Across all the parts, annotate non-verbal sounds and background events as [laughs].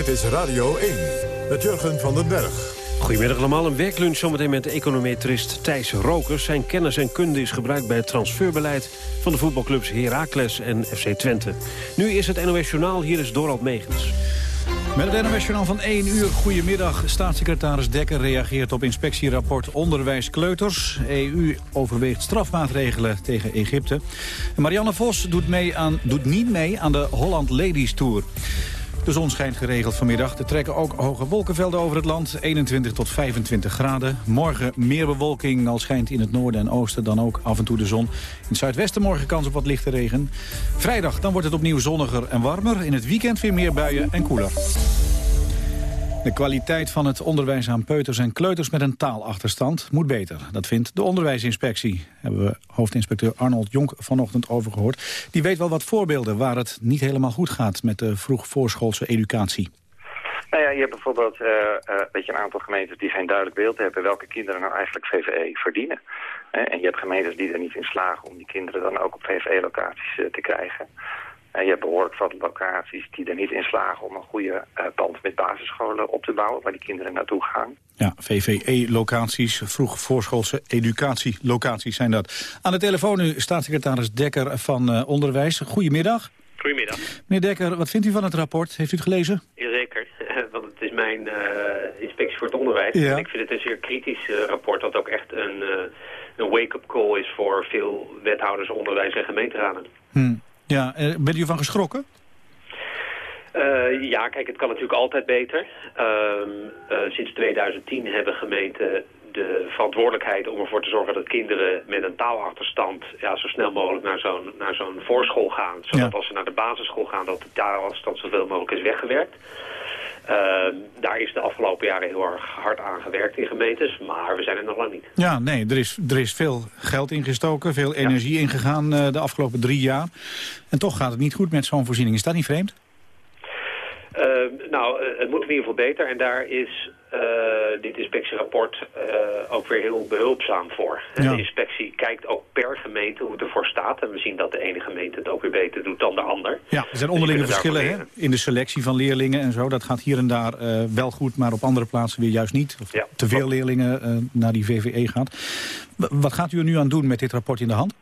Dit is Radio 1 met Jurgen van den Berg. Goedemiddag allemaal. Een werklunch zometeen met de econometrist Thijs Rokers. Zijn kennis en kunde is gebruikt bij het transferbeleid... van de voetbalclubs Heracles en FC Twente. Nu is het NOS Journaal. Hier is Dorald Megens. Met het NOS Journaal van 1 uur. Goedemiddag. Staatssecretaris Dekker reageert op inspectierapport Onderwijs Kleuters. EU overweegt strafmaatregelen tegen Egypte. En Marianne Vos doet, mee aan, doet niet mee aan de Holland Ladies Tour. De zon schijnt geregeld vanmiddag. Er trekken ook hoge wolkenvelden over het land. 21 tot 25 graden. Morgen meer bewolking, al schijnt in het noorden en oosten dan ook af en toe de zon. In het zuidwesten morgen kans op wat lichte regen. Vrijdag dan wordt het opnieuw zonniger en warmer. In het weekend weer meer buien en koeler. De kwaliteit van het onderwijs aan peuters en kleuters met een taalachterstand moet beter. Dat vindt de onderwijsinspectie. Hebben we hoofdinspecteur Arnold Jonk vanochtend over gehoord. Die weet wel wat voorbeelden waar het niet helemaal goed gaat met de vroeg voorschoolse educatie. Nou ja, je hebt bijvoorbeeld uh, uh, een aantal gemeentes die geen duidelijk beeld hebben welke kinderen nou eigenlijk VVE verdienen. en je hebt gemeentes die er niet in slagen om die kinderen dan ook op VVE-locaties uh, te krijgen. En je hebt behoorlijk wat locaties die er niet in slagen om een goede uh, band met basisscholen op te bouwen, waar die kinderen naartoe gaan. Ja, VVE-locaties, vroeg voorschoolse educatielocaties zijn dat. Aan de telefoon nu staatssecretaris Dekker van uh, Onderwijs. Goedemiddag. Goedemiddag. Meneer Dekker, wat vindt u van het rapport? Heeft u het gelezen? Jazeker, [laughs] want het is mijn uh, inspectie voor het onderwijs. Ja. En ik vind het een zeer kritisch rapport dat ook echt een, een wake-up call is voor veel wethouders onderwijs en gemeenteraden. Hmm. Ja, uh, bent u van geschrokken? Uh, ja, kijk, het kan natuurlijk altijd beter. Uh, sinds 2010 hebben gemeenten de verantwoordelijkheid om ervoor te zorgen dat kinderen met een taalachterstand ja, zo snel mogelijk naar zo'n naar zo'n voorschool gaan. Zodat ja. als ze naar de basisschool gaan dat de taalachterstand zoveel mogelijk is weggewerkt. Uh, daar is de afgelopen jaren heel erg hard aan gewerkt in gemeentes, maar we zijn er nog lang niet. Ja, nee, er is, er is veel geld ingestoken, veel energie ja. ingegaan uh, de afgelopen drie jaar. En toch gaat het niet goed met zo'n voorziening. Is dat niet vreemd? Uh, nou, het moet in ieder geval beter en daar is dit inspectierapport ook weer heel behulpzaam voor. Ja. De inspectie kijkt ook per gemeente hoe het ervoor staat. En we zien dat de ene gemeente het ook weer beter doet dan de ander. Ja, er zijn onderlinge dus verschillen hè? in de selectie van leerlingen en zo. Dat gaat hier en daar wel goed, maar op andere plaatsen weer juist niet. Of ja. te veel leerlingen naar die VVE gaat. Wat gaat u er nu aan doen met dit rapport in de hand?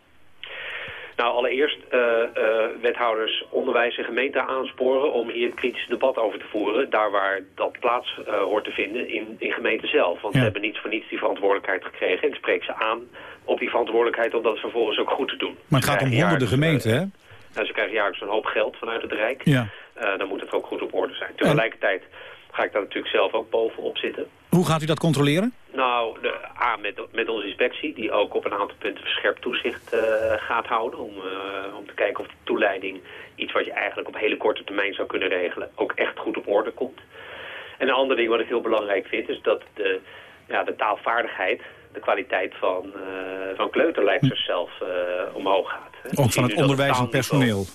Nou, allereerst uh, uh, wethouders onderwijs en gemeenten aansporen om hier het kritische debat over te voeren. Daar waar dat plaats uh, hoort te vinden in, in gemeenten zelf. Want ja. ze hebben niet voor niets die verantwoordelijkheid gekregen. En spreek ze aan op die verantwoordelijkheid om dat vervolgens ook goed te doen. Maar het gaat om honderden gemeenten, hè? Nou, ze krijgen jaarlijks een hoop geld vanuit het Rijk. Ja. dan moet het ook goed op orde zijn. Tegelijkertijd ga ik daar natuurlijk zelf ook bovenop zitten. Hoe gaat u dat controleren? Nou, de, A, met, met onze inspectie, die ook op een aantal punten verscherpt toezicht uh, gaat houden. Om, uh, om te kijken of de toeleiding, iets wat je eigenlijk op hele korte termijn zou kunnen regelen, ook echt goed op orde komt. En een ander ding wat ik heel belangrijk vind, is dat de, ja, de taalvaardigheid, de kwaliteit van, uh, van kleuterleidsters zelf omhoog gaat. Hè. Ook van het onderwijzend personeel?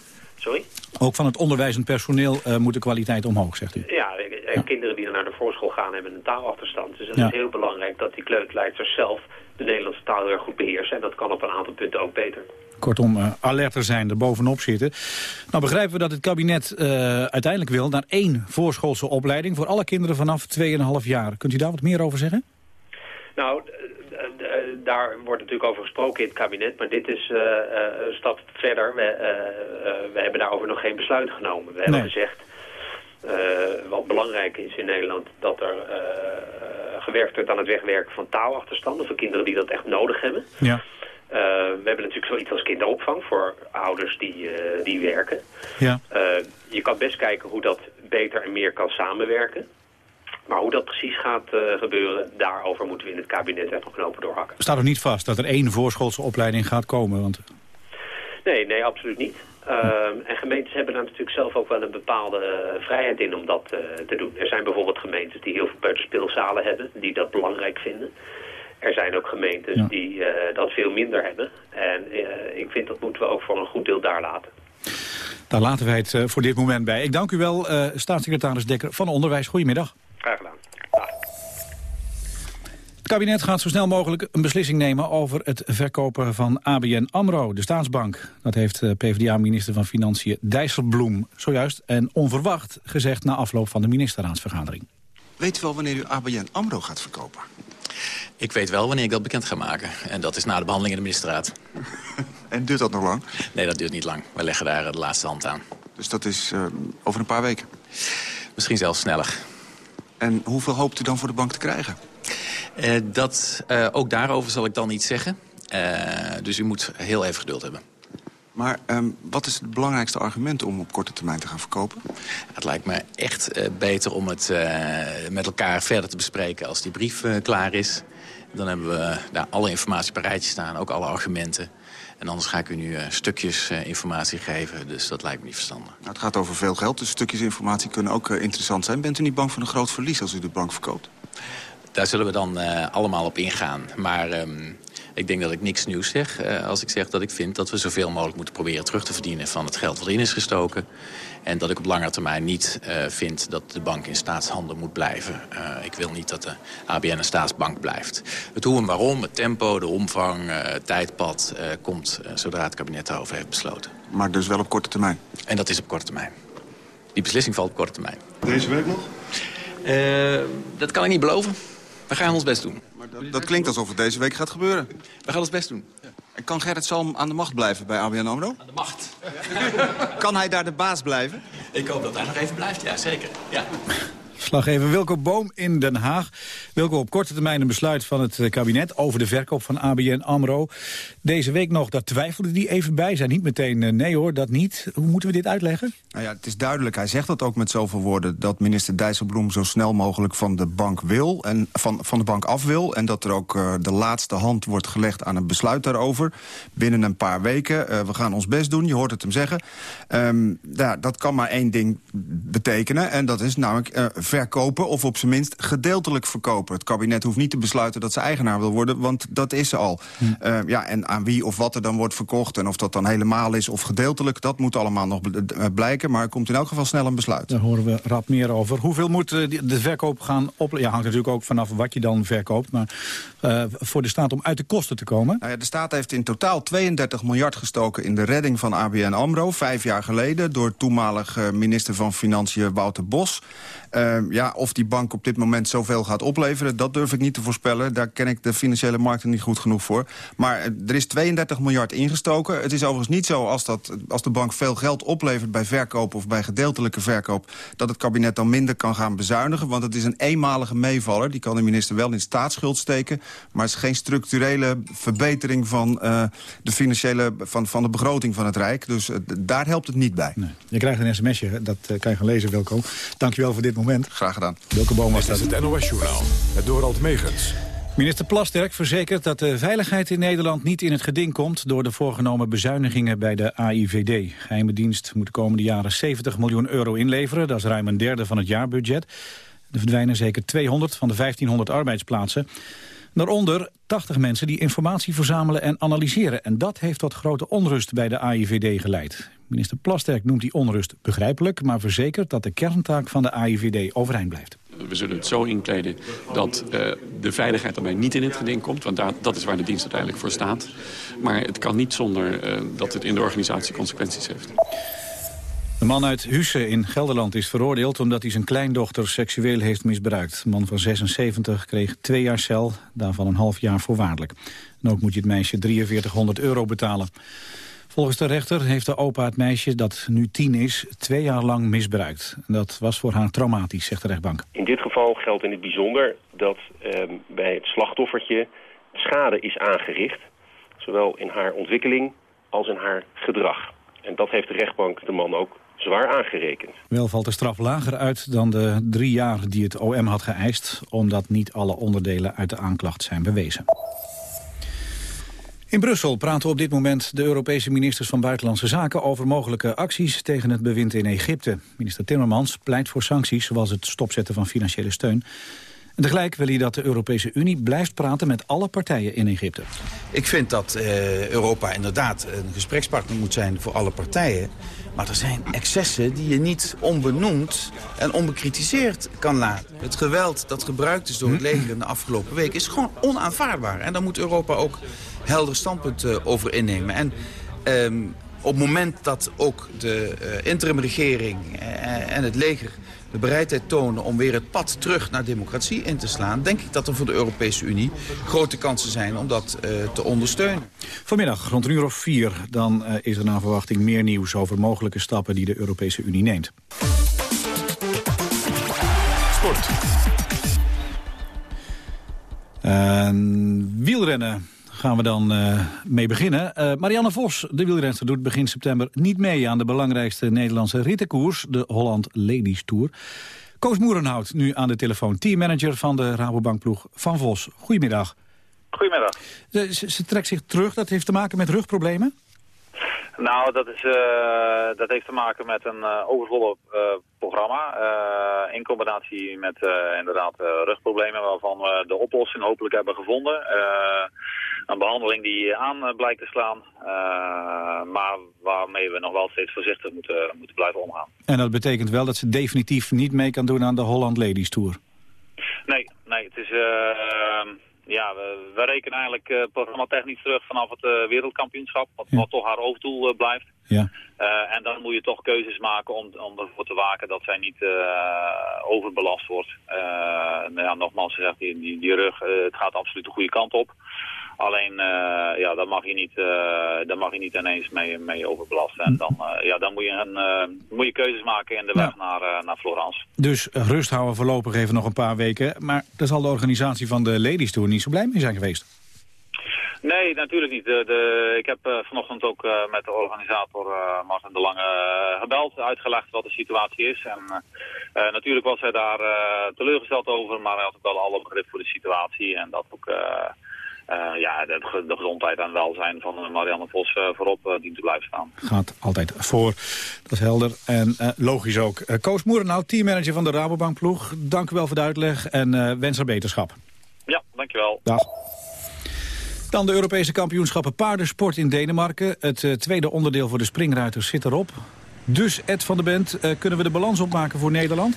Sorry? Ook van het onderwijzend personeel moet de kwaliteit omhoog, zegt u? Ja, ja. kinderen die naar de voorschool gaan hebben een taalachterstand. Dus het ja. is heel belangrijk dat die kleuterleidsters zelf de Nederlandse taal heel goed beheersen. En dat kan op een aantal punten ook beter. Kortom, uh, alerter zijn, er bovenop zitten. Nou begrijpen we dat het kabinet uh, uiteindelijk wil naar één voorschoolse opleiding... voor alle kinderen vanaf 2,5 jaar. Kunt u daar wat meer over zeggen? Nou, daar wordt natuurlijk over gesproken in het kabinet, maar dit is uh, uh, een stap verder. We, uh, we hebben daarover nog geen besluit genomen. We hebben gezegd, wat belangrijk is in Nederland, dat er gewerkt wordt aan het wegwerken van taalachterstanden voor kinderen die dat echt nodig hebben. Ja. we hebben natuurlijk zoiets als kinderopvang voor ouders die, die werken. Ja. je kan best kijken hoe dat beter en meer kan samenwerken. Maar hoe dat precies gaat uh, gebeuren, daarover moeten we in het kabinet echt nog knopen doorhakken. Staat er niet vast dat er één voorschoolse opleiding gaat komen? Want... Nee, nee, absoluut niet. Uh, en gemeentes hebben daar natuurlijk zelf ook wel een bepaalde uh, vrijheid in om dat uh, te doen. Er zijn bijvoorbeeld gemeentes die heel veel peuterspeelzalen hebben, die dat belangrijk vinden. Er zijn ook gemeentes ja. die dat veel minder hebben. En ik vind dat moeten we ook voor een goed deel daar laten. Daar laten wij het voor dit moment bij. Ik dank u wel, staatssecretaris Dekker van Onderwijs. Goedemiddag. Graag gedaan. kabinet gaat zo snel mogelijk een beslissing nemen over het verkopen van ABN AMRO, de staatsbank. Dat heeft eh, PvdA-minister van Financiën Dijsselbloem zojuist en onverwacht gezegd na afloop van de ministerraadsvergadering. Weet u wel wanneer u ABN AMRO gaat verkopen? Ik weet wel wanneer ik dat bekend ga maken. En dat is na de behandeling in de ministerraad. [laughs] en duurt dat nog lang? Nee, dat duurt niet lang. We leggen daar de laatste hand aan. Dus dat is uh, over een paar weken? Misschien zelfs sneller. En hoeveel hoopt u dan voor de bank te krijgen? Uh, dat, uh, ook daarover zal ik dan niet zeggen. dus u moet heel even geduld hebben. Maar um, wat is het belangrijkste argument om op korte termijn te gaan verkopen? Het lijkt me echt uh, beter om het uh, met elkaar verder te bespreken als die brief uh, klaar is. Dan hebben we daar alle informatie op een rijtje staan, ook alle argumenten. En anders ga ik u nu stukjes informatie geven, dus dat lijkt me niet verstandig. Nou, het gaat over veel geld, dus stukjes informatie kunnen ook interessant zijn. Bent u niet bang voor een groot verlies als u de bank verkoopt? Daar zullen we dan allemaal op ingaan. Maar um, ik denk dat ik niks nieuws zeg uh, als ik zeg dat ik vind dat we zoveel mogelijk moeten proberen terug te verdienen van het geld wat in is gestoken. En dat ik op lange termijn niet uh, vind dat de bank in staatshanden moet blijven. Uh, ik wil niet dat de ABN een staatsbank blijft. Het hoe en waarom, het tempo, de omvang, het tijdpad komt zodra het kabinet daarover heeft besloten. Maar dus wel op korte termijn? En dat is op korte termijn. Die beslissing valt op korte termijn. Deze week nog? dat kan ik niet beloven. We gaan ons best doen. Maar dat, dat, klinkt alsof het deze week gaat gebeuren. We gaan ons best doen. Ja. En kan Gerrit Salm aan de macht blijven bij ABN AMRO? Aan de macht. kan hij daar de baas blijven? Ik hoop dat hij nog even blijft, ja zeker. Ja. Slaggever Wilco Boom in Den Haag. Wilco, op korte termijn een besluit van het kabinet over de verkoop van ABN AMRO. Deze week nog, daar twijfelde die even bij. Zijn niet meteen, nee hoor, dat niet. Hoe moeten we dit uitleggen? Nou ja, het is duidelijk, hij zegt dat ook met zoveel woorden... dat minister Dijsselbloem zo snel mogelijk van de bank wil... en van, van de bank af wil. En dat er ook uh, de laatste hand wordt gelegd aan een besluit daarover. Binnen een paar weken. We gaan ons best doen, je hoort het hem zeggen. Um, ja, dat kan maar één ding betekenen. En dat is namelijk uh, verkopen of op zijn minst gedeeltelijk verkopen. Het kabinet hoeft niet te besluiten dat ze eigenaar wil worden... want dat is ze al. Hm. Uh, ja, en aan wie of wat er dan wordt verkocht... en of dat dan helemaal is of gedeeltelijk... dat moet allemaal nog blijken, maar er komt in elk geval snel een besluit. Daar horen we rap meer over. Hoeveel moet de verkoop gaan op? Ja, hangt natuurlijk ook vanaf wat je dan verkoopt... maar uh, voor de staat om uit de kosten te komen? Nou ja, de staat heeft in totaal 32 miljard gestoken... in de redding van ABN AMRO, vijf jaar geleden... door toenmalig minister van Financiën Wouter Bos... Uh, ja, of die bank op dit moment zoveel gaat opleveren, dat durf ik niet te voorspellen. Daar ken ik de financiële markten niet goed genoeg voor. Maar er is 32 miljard ingestoken. Het is overigens niet zo als, dat, als de bank veel geld oplevert bij verkoop of bij gedeeltelijke verkoop, dat het kabinet dan minder kan gaan bezuinigen. Want het is een eenmalige meevaller. Die kan de minister wel in staatsschuld steken. Maar het is geen structurele verbetering van, uh, de, financiële, van, van de begroting van het Rijk. Dus uh, daar helpt het niet bij. Je krijgt een sms'je, dat kan je gaan lezen, Wilco. Dankjewel voor dit moment. Graag gedaan. Welke boom was dat? Dit is het NOS-journaal. Het Dorald Megens. Minister Plasterk verzekert dat de veiligheid in Nederland niet in het geding komt... door de voorgenomen bezuinigingen bij de AIVD. Geheime dienst moet de komende jaren 70 miljoen euro inleveren. Dat is ruim een derde van het jaarbudget. Er verdwijnen zeker 200 van de 1500 arbeidsplaatsen. Daaronder 80 mensen die informatie verzamelen en analyseren. En dat heeft tot grote onrust bij de AIVD geleid. Minister Plasterk noemt die onrust begrijpelijk... maar verzekert dat de kerntaak van de AIVD overeind blijft. We zullen het zo inkleden dat uh, de veiligheid daarbij niet in het geding komt. Want daar, dat is waar de dienst uiteindelijk voor staat. Maar het kan niet zonder uh, dat het in de organisatie consequenties heeft. De man uit Husse in Gelderland is veroordeeld omdat hij zijn kleindochter seksueel heeft misbruikt. De man van 76 kreeg twee jaar cel, daarvan een half jaar voorwaardelijk. En ook moet je het meisje 4300 euro betalen. Volgens de rechter heeft de opa het meisje, dat nu tien is, twee jaar lang misbruikt. Dat was voor haar traumatisch, zegt de rechtbank. In dit geval geldt in het bijzonder dat eh, bij het slachtoffertje schade is aangericht. Zowel in haar ontwikkeling als in haar gedrag. En dat heeft de rechtbank de man ook zwaar aangerekend. Wel valt de straf lager uit dan de drie jaar die het OM had geëist... omdat niet alle onderdelen uit de aanklacht zijn bewezen. In Brussel praten op dit moment de Europese ministers van Buitenlandse Zaken over mogelijke acties tegen het bewind in Egypte. Minister Timmermans pleit voor sancties zoals het stopzetten van financiële steun. Tegelijk wil hij dat de Europese Unie blijft praten met alle partijen in Egypte. Ik vind dat uh, Europa inderdaad een gesprekspartner moet zijn voor alle partijen. Maar er zijn excessen die je niet onbenoemd en onbekritiseerd kan laten. Het geweld dat gebruikt is door het leger in de afgelopen week... is gewoon onaanvaardbaar. En daar moet Europa ook helder standpunt uh, over innemen. En um, op het moment dat ook de uh, interimregering uh, en het leger de bereidheid tonen om weer het pad terug naar democratie in te slaan... denk ik dat er voor de Europese Unie grote kansen zijn om dat uh, te ondersteunen. Vanmiddag rond een uur of vier dan uh, is er naar verwachting meer nieuws... over mogelijke stappen die de Europese Unie neemt. Sport. Uh, wielrennen gaan we dan uh, mee beginnen. Uh, Marianne Vos, de wielrenster, doet begin september niet mee... aan de belangrijkste Nederlandse rittenkoers, de Holland Ladies Tour. Koos Moerenhout, nu aan de telefoon, teammanager van de Rabobankploeg van Vos. Goedemiddag. Goedemiddag. Ze, ze, ze, trekt zich terug, dat heeft te maken met rugproblemen? Nou, dat, is, uh, dat heeft te maken met een uh, overvolle uh, programma. in combinatie met inderdaad rugproblemen waarvan we de oplossing hopelijk hebben gevonden. Een behandeling die aan blijkt te slaan. maar waarmee we nog wel steeds voorzichtig moeten, moeten blijven omgaan. En dat betekent wel dat ze definitief niet mee kan doen aan de Holland Ladies Tour? Nee, nee het is ja, we, we, rekenen eigenlijk uh, programma technisch terug vanaf het uh, wereldkampioenschap, wat, ja. wat, toch haar hoofddoel uh, blijft. Ja. en dan moet je toch keuzes maken om, om ervoor te waken dat zij niet overbelast wordt. nou ja, nogmaals gezegd, die, die, die rug, het gaat absoluut de goede kant op. Alleen, uh, ja, daar mag je niet, uh, daar mag je niet ineens mee, mee overbelasten. En dan, uh, ja, dan moet, je een, moet je keuzes maken in de weg naar, naar Florence. Dus rust houden voorlopig even nog een paar weken. Maar daar zal de organisatie van de Ladies Tour niet zo blij mee zijn geweest. Nee, natuurlijk niet. De, de, ik heb uh, vanochtend ook uh, met de organisator uh, Martin de Lange gebeld, uitgelegd wat de situatie is. En natuurlijk was hij daar teleurgesteld over, maar hij had ook wel alle begrip voor de situatie. En dat ook uh, ja, de, de, gezondheid en welzijn van Marianne Vos uh, voorop uh, dient te blijven staan. Gaat altijd voor, dat is helder. En logisch ook. Koos Moerenhout, teammanager van de Rabobankploeg. Dank u wel voor de uitleg en wens haar beterschap. Ja, dankjewel. Dag. Dan de Europese kampioenschappen paardensport in Denemarken. Het tweede onderdeel voor de springruiters zit erop. Dus Ed van de Bent, kunnen we de balans opmaken voor Nederland?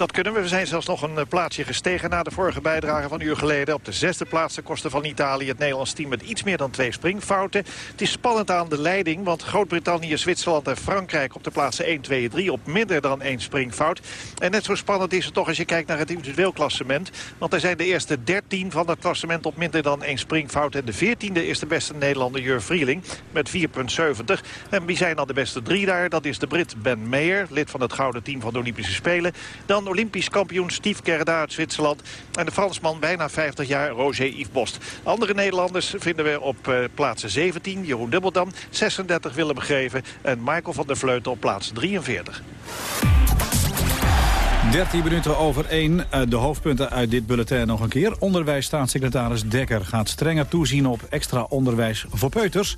Dat kunnen we. We zijn zelfs nog een eh, plaatsje gestegen na de vorige bijdrage van een uur geleden. Op de zesde plaats de kosten van Italië. Het Nederlands team met iets meer dan twee springfouten. Het is spannend aan de leiding, want Groot-Brittannië, Zwitserland en Frankrijk op de plaatsen 1, 2 en 3 op minder dan één springfout. En net zo spannend is het toch als je kijkt naar het individueel klassement. Want er zijn de eerste 13 van het klassement op minder dan één springfout. En de 14e is de beste Nederlander Jur Vrieling met 4,70. En wie zijn dan de beste drie daar? Dat is de Brit Ben Meyer, lid van het gouden team van de Olympische Spelen. Dan Olympisch kampioen Steve Gerda uit Zwitserland. En de Fransman, bijna 50 jaar, Roger Yves Bost. Andere Nederlanders vinden we op uh, plaatsen 17. Jeroen Dubbeldam, 36 Willem Geven. En Michael van der Vleuten op plaats 43. 13 minuten over 1. De hoofdpunten uit dit bulletin nog een keer. Onderwijsstaatssecretaris Dekker gaat strenger toezien op extra onderwijs voor peuters.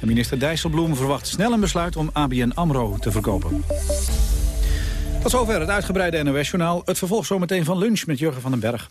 minister Dijsselbloem verwacht snel een besluit om ABN AMRO te verkopen. Tot zover het uitgebreide NOS-journaal. Het vervolg zometeen van lunch met Jurgen van den Berg.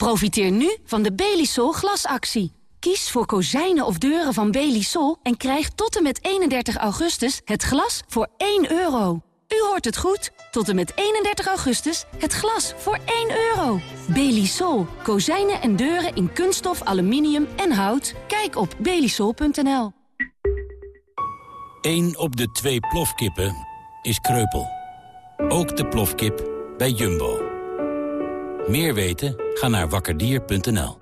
Profiteer nu van de Belisol glasactie. Kies voor kozijnen of deuren van Belisol en krijg tot en met 31 augustus het glas voor 1 euro. U hoort het goed. Tot en met 31 augustus het glas voor 1 euro. Belisol. Kozijnen en deuren in kunststof, aluminium en hout. Kijk op belisol.nl. 1 op de twee plofkippen is kreupel. Ook de plofkip bij Jumbo. Meer weten? Ga naar wakkerdier.nl.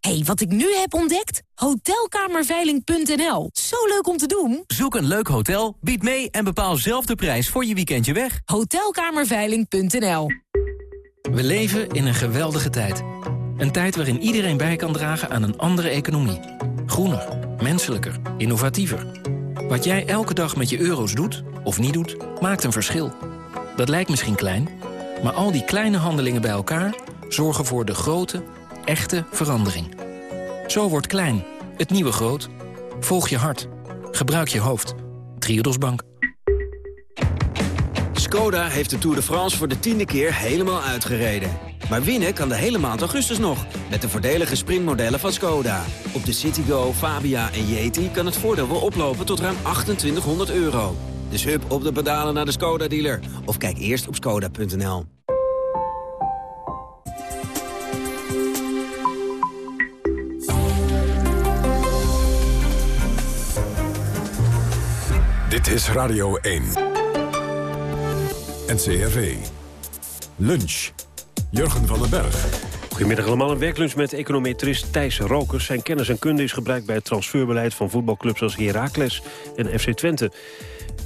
hey, wat ik nu heb ontdekt? Hotelkamerveiling.nl. Zo leuk om te doen. Zoek een leuk hotel, bied mee en bepaal zelf de prijs voor je weekendje weg. Hotelkamerveiling.nl. We leven in een geweldige tijd. Een tijd waarin iedereen bij kan dragen aan een andere economie. Groener, menselijker, innovatiever. Wat jij elke dag met je euro's doet, of niet doet, maakt een verschil. Dat lijkt misschien klein, maar al die kleine handelingen bij elkaar... zorgen voor de grote, echte verandering. Zo wordt klein, het nieuwe groot. Volg je hart. Gebruik je hoofd. Triodos Bank. Skoda heeft de Tour de France voor de tiende keer helemaal uitgereden. Maar winnen kan de hele maand augustus nog, met de voordelige sprintmodellen van Skoda. Op de Citigo, Fabia en Yeti kan het voordeel wel oplopen tot ruim 2800 euro. Dus hup op de pedalen naar de Skoda-dealer. Of kijk eerst op skoda.nl. Dit is Radio 1. NCRV. Lunch. Jurgen van den Berg. Goedemiddag allemaal. Een werklunch met econometrist Thijs Rokers. Zijn kennis en kunde is gebruikt bij het transferbeleid van voetbalclubs als Heracles en FC Twente.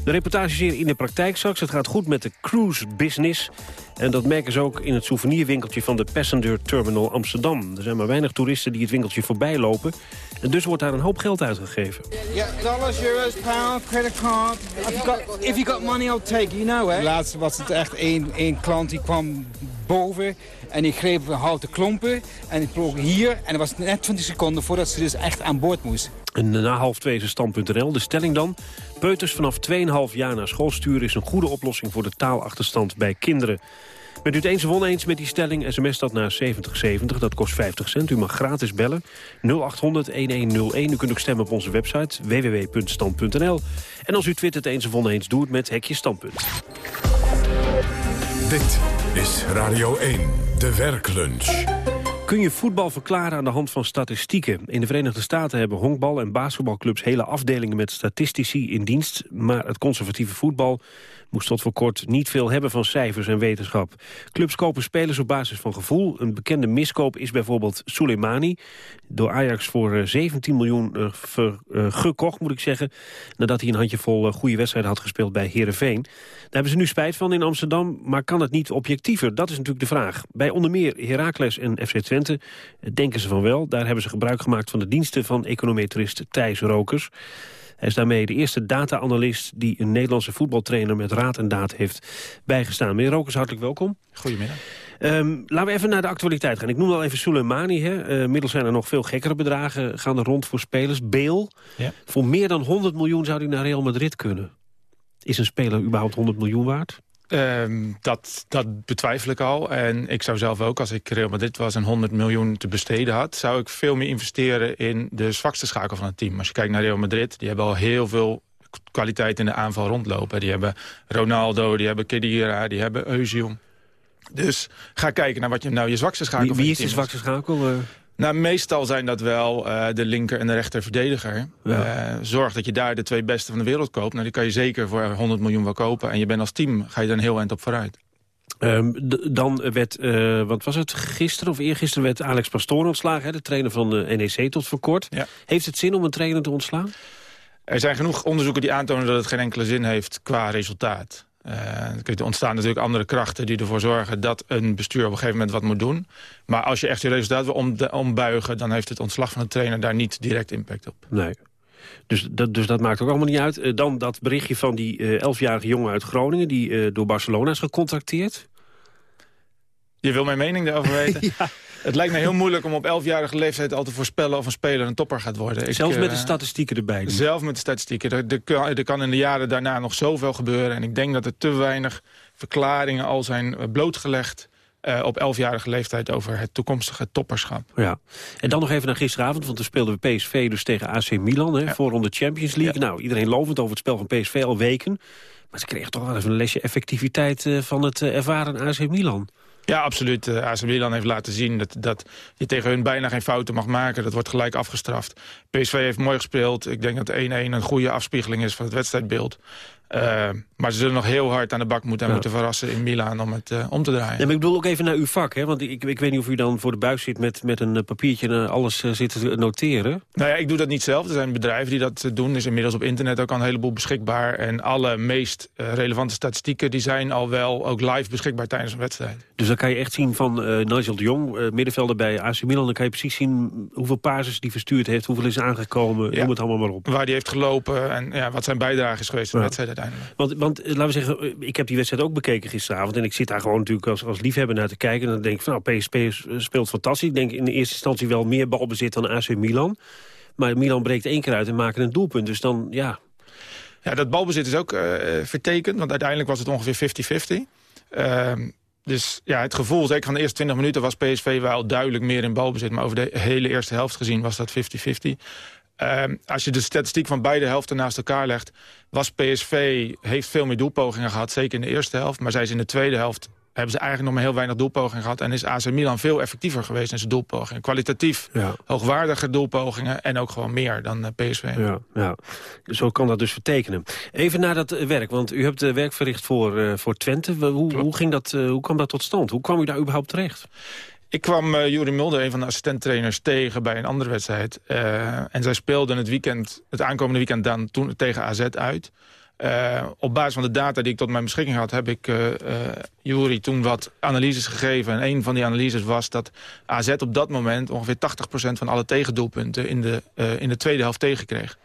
De reportage hier in de praktijk straks. Het gaat goed met de cruise business. En dat merken ze ook in het souvenirwinkeltje van de Passenger Terminal Amsterdam. Er zijn maar weinig toeristen die het winkeltje voorbij lopen. En dus wordt daar een hoop geld uitgegeven. Ja, dollars, euro's, pound, credit card. If you got, if you got money, I'll take you know, hè? Laatst was het echt één, één klant die kwam boven en ik greep houten klompen en ik vloog hier. En het was net 20 seconden voordat ze dus echt aan boord moest. En na half twee is. De stelling dan. Peuters vanaf 2,5 jaar naar school sturen is een goede oplossing voor de taalachterstand bij kinderen. Bent u het eens of oneens met die stelling? SMS dat naar 7070, dat kost 50 cent. U mag gratis bellen. 0800-1101. U kunt ook stemmen op onze website www.stand.nl. En als u twittert eens of oneens, doe met Hekje Standpunt. Dit is Radio 1, de werklunch. Kun je voetbal verklaren aan de hand van statistieken? In de Verenigde Staten hebben honkbal- en basketbalclubs hele afdelingen met statistici in dienst. Maar het conservatieve voetbal moest tot voor kort niet veel hebben van cijfers en wetenschap. Clubs kopen spelers op basis van gevoel. Een bekende miskoop is bijvoorbeeld Soleimani. Door Ajax voor 17 miljoen uh, ver, uh, gekocht, moet ik zeggen. Nadat hij een handjevol goede wedstrijden had gespeeld bij Heerenveen. Daar hebben ze nu spijt van in Amsterdam. Maar kan het niet objectiever? Dat is natuurlijk de vraag. Bij onder meer Heracles en FC Twente denken ze van wel. Daar hebben ze gebruik gemaakt van de diensten van econometrist Thijs Rokers. Hij is daarmee de eerste data-analyst die een Nederlandse voetbaltrainer met raad en daad heeft bijgestaan. Meneer Rokers, hartelijk welkom. Goedemiddag. Um, laten we even naar de actualiteit gaan. Ik noem al even Soleimani. Hè. Uh, middels zijn er nog veel gekkere bedragen gaan er rond voor spelers. Beel, ja. voor meer dan 100 miljoen zou hij naar Real Madrid kunnen. Is een speler überhaupt 100 miljoen waard? Um, dat, dat betwijfel ik al. En ik zou zelf ook, als ik Real Madrid was en 100 miljoen te besteden had... zou ik veel meer investeren in de zwakste schakel van het team. Als je kijkt naar Real Madrid, die hebben al heel veel kwaliteit in de aanval rondlopen. Die hebben Ronaldo, die hebben Kedira, die hebben Özil. Dus ga kijken naar wat je nou je zwakste schakel wie, van wie je is de zwakste schakel? Uh... Nou, meestal zijn dat wel uh, de linker en de rechter verdediger. Ja. Uh, zorg dat je daar de twee beste van de wereld koopt. Nou, die kan je zeker voor 100 miljoen wel kopen. En je bent als team, ga je dan heel eind op vooruit. Um, dan werd, uh, wat was het, gisteren of eergisteren werd Alex Pastoor ontslagen. Hè, de trainer van de NEC tot voor kort. Ja. Heeft het zin om een trainer te ontslaan? Er zijn genoeg onderzoeken die aantonen dat het geen enkele zin heeft qua resultaat. Uh, er ontstaan natuurlijk andere krachten die ervoor zorgen... dat een bestuur op een gegeven moment wat moet doen. Maar als je echt je resultaat wil om, ombuigen... dan heeft het ontslag van de trainer daar niet direct impact op. Nee. Dus dat, dus dat maakt ook allemaal niet uit. Uh, dan dat berichtje van die elfjarige uh, jongen uit Groningen... die door Barcelona is gecontacteerd. Je wil mijn mening daarover weten? [laughs] [laughs] ja. Het lijkt me heel moeilijk om op 11-jarige leeftijd al te voorspellen... of een speler een topper gaat worden. Zelfs met de statistieken erbij? Zelf met de statistieken. Er, er, kan, er kan in de jaren daarna nog zoveel gebeuren. En ik denk dat er te weinig verklaringen al zijn blootgelegd... Uh, op 11-jarige leeftijd over het toekomstige topperschap. Ja. En dan nog even naar gisteravond, want toen speelden we PSV dus tegen AC Milan... Hè, ja. voor de Champions League. Ja. Nou, iedereen lovend over het spel van PSV al weken. Maar ze kregen toch wel even een lesje effectiviteit uh, van het ervaren AC Milan. Ja, absoluut. Uh, AC Milan heeft laten zien dat, dat je tegen hun bijna geen fouten mag maken. Dat wordt gelijk afgestraft. PSV heeft mooi gespeeld. Ik denk dat 1-1 een goede afspiegeling is van het wedstrijdbeeld. Uh, maar ze zullen nog heel hard aan de bak moeten, en moeten verrassen in Milaan om het uh, om te draaien. Ja, maar ik bedoel ook even naar uw vak, hè? want ik, ik weet niet of u dan voor de buis zit met, met een papiertje en alles uh, zit te noteren. Nou ja, ik doe dat niet zelf. Er zijn bedrijven die dat doen. Er is inmiddels op internet ook al een heleboel beschikbaar. En alle meest relevante statistieken die zijn al wel ook live beschikbaar tijdens een wedstrijd. Dus dan kan je echt zien van Nigel de Jong, middenvelder bij AC Milan, dan kan je precies zien hoeveel pases die verstuurd heeft, hoeveel is aangekomen, ja. noem het allemaal maar op. Waar die heeft gelopen en ja, wat zijn bijdrage is geweest in de wedstrijd Want, want eh, laten we zeggen, eh, ik heb die wedstrijd ook bekeken gisteravond... en ik zit daar gewoon natuurlijk als, als liefhebber naar te kijken... en dan denk ik van, nou, PSP speelt fantastisch. Ik denk in de eerste instantie wel meer balbezit dan AC Milan. Maar Milan breekt één keer uit en maken een doelpunt. Dus dan, ja... Ja, dat balbezit is ook vertekend, want uiteindelijk was het ongeveer 50-50. Uh, dus ja, het gevoel, zeker van de eerste 20 minuten... was PSV wel duidelijk meer in balbezit. Maar over de hele eerste helft gezien was dat 50-50. Uh, als je de statistiek van beide helften naast elkaar legt... was PSV, heeft veel meer doelpogingen gehad, zeker in de eerste helft. Maar zij ze in de tweede helft hebben ze eigenlijk nog maar heel weinig doelpogingen gehad. En is AC Milan veel effectiever geweest in zijn doelpogingen. Kwalitatief ja. hoogwaardiger doelpogingen en ook gewoon meer dan eh, PSV. Ja, ja, zo kan dat dus vertekenen. Even naar dat eh, werk, want u hebt uh, werk verricht voor, uh, voor Twente. Hoe, hoe, ging dat, hoe kwam dat tot stand? Hoe kwam u daar überhaupt terecht? Ik kwam uh, Juri Mulder, een van de assistenttrainers, tegen bij een andere wedstrijd. Uh, en zij speelden het, weekend, het aankomende weekend dan toen tegen AZ uit. Uh, op basis van de data die ik tot mijn beschikking had... heb ik Juri toen wat analyses gegeven. En een van die analyses was dat AZ op dat moment... ongeveer 80% van alle tegendoelpunten in de, in de tweede helft tegenkreeg.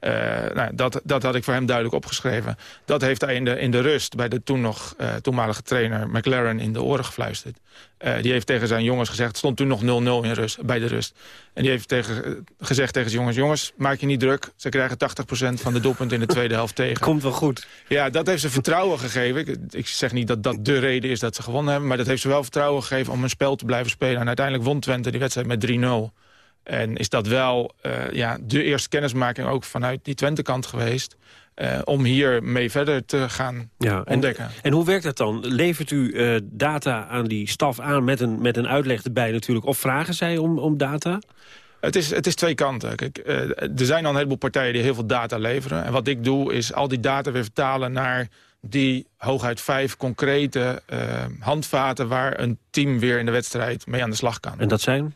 Uh, nou, dat, dat had ik voor hem duidelijk opgeschreven. Dat heeft hij in de, in de rust bij de toen nog uh, toenmalige trainer McLaren in de oren gefluisterd. Uh, die heeft tegen zijn jongens gezegd, het stond toen nog 0-0 in rust, bij de rust. En die heeft tegen, gezegd tegen zijn jongens, jongens, maak je niet druk. Ze krijgen 80% van de doelpunten in de tweede helft [laughs] tegen. Komt wel goed. Ja, dat heeft ze vertrouwen gegeven. Ik, ik, zeg niet dat dat de reden is dat ze gewonnen hebben. Maar dat heeft ze wel vertrouwen gegeven om een spel te blijven spelen. En uiteindelijk won Twente die wedstrijd met 3-0. En is dat wel uh, ja, de eerste kennismaking ook vanuit die Twente-kant geweest... Uh, om hier mee verder te gaan ja, ontdekken. En, en, hoe werkt dat dan? Levert u uh, data aan die staf aan met een, met een uitleg erbij natuurlijk... of vragen zij om, om data? Het is, het is twee kanten. Kijk, er zijn al een heleboel partijen die heel veel data leveren. En wat ik doe is al die data weer vertalen naar die hooguit vijf concrete handvaten... waar een team weer in de wedstrijd mee aan de slag kan. En dat zijn?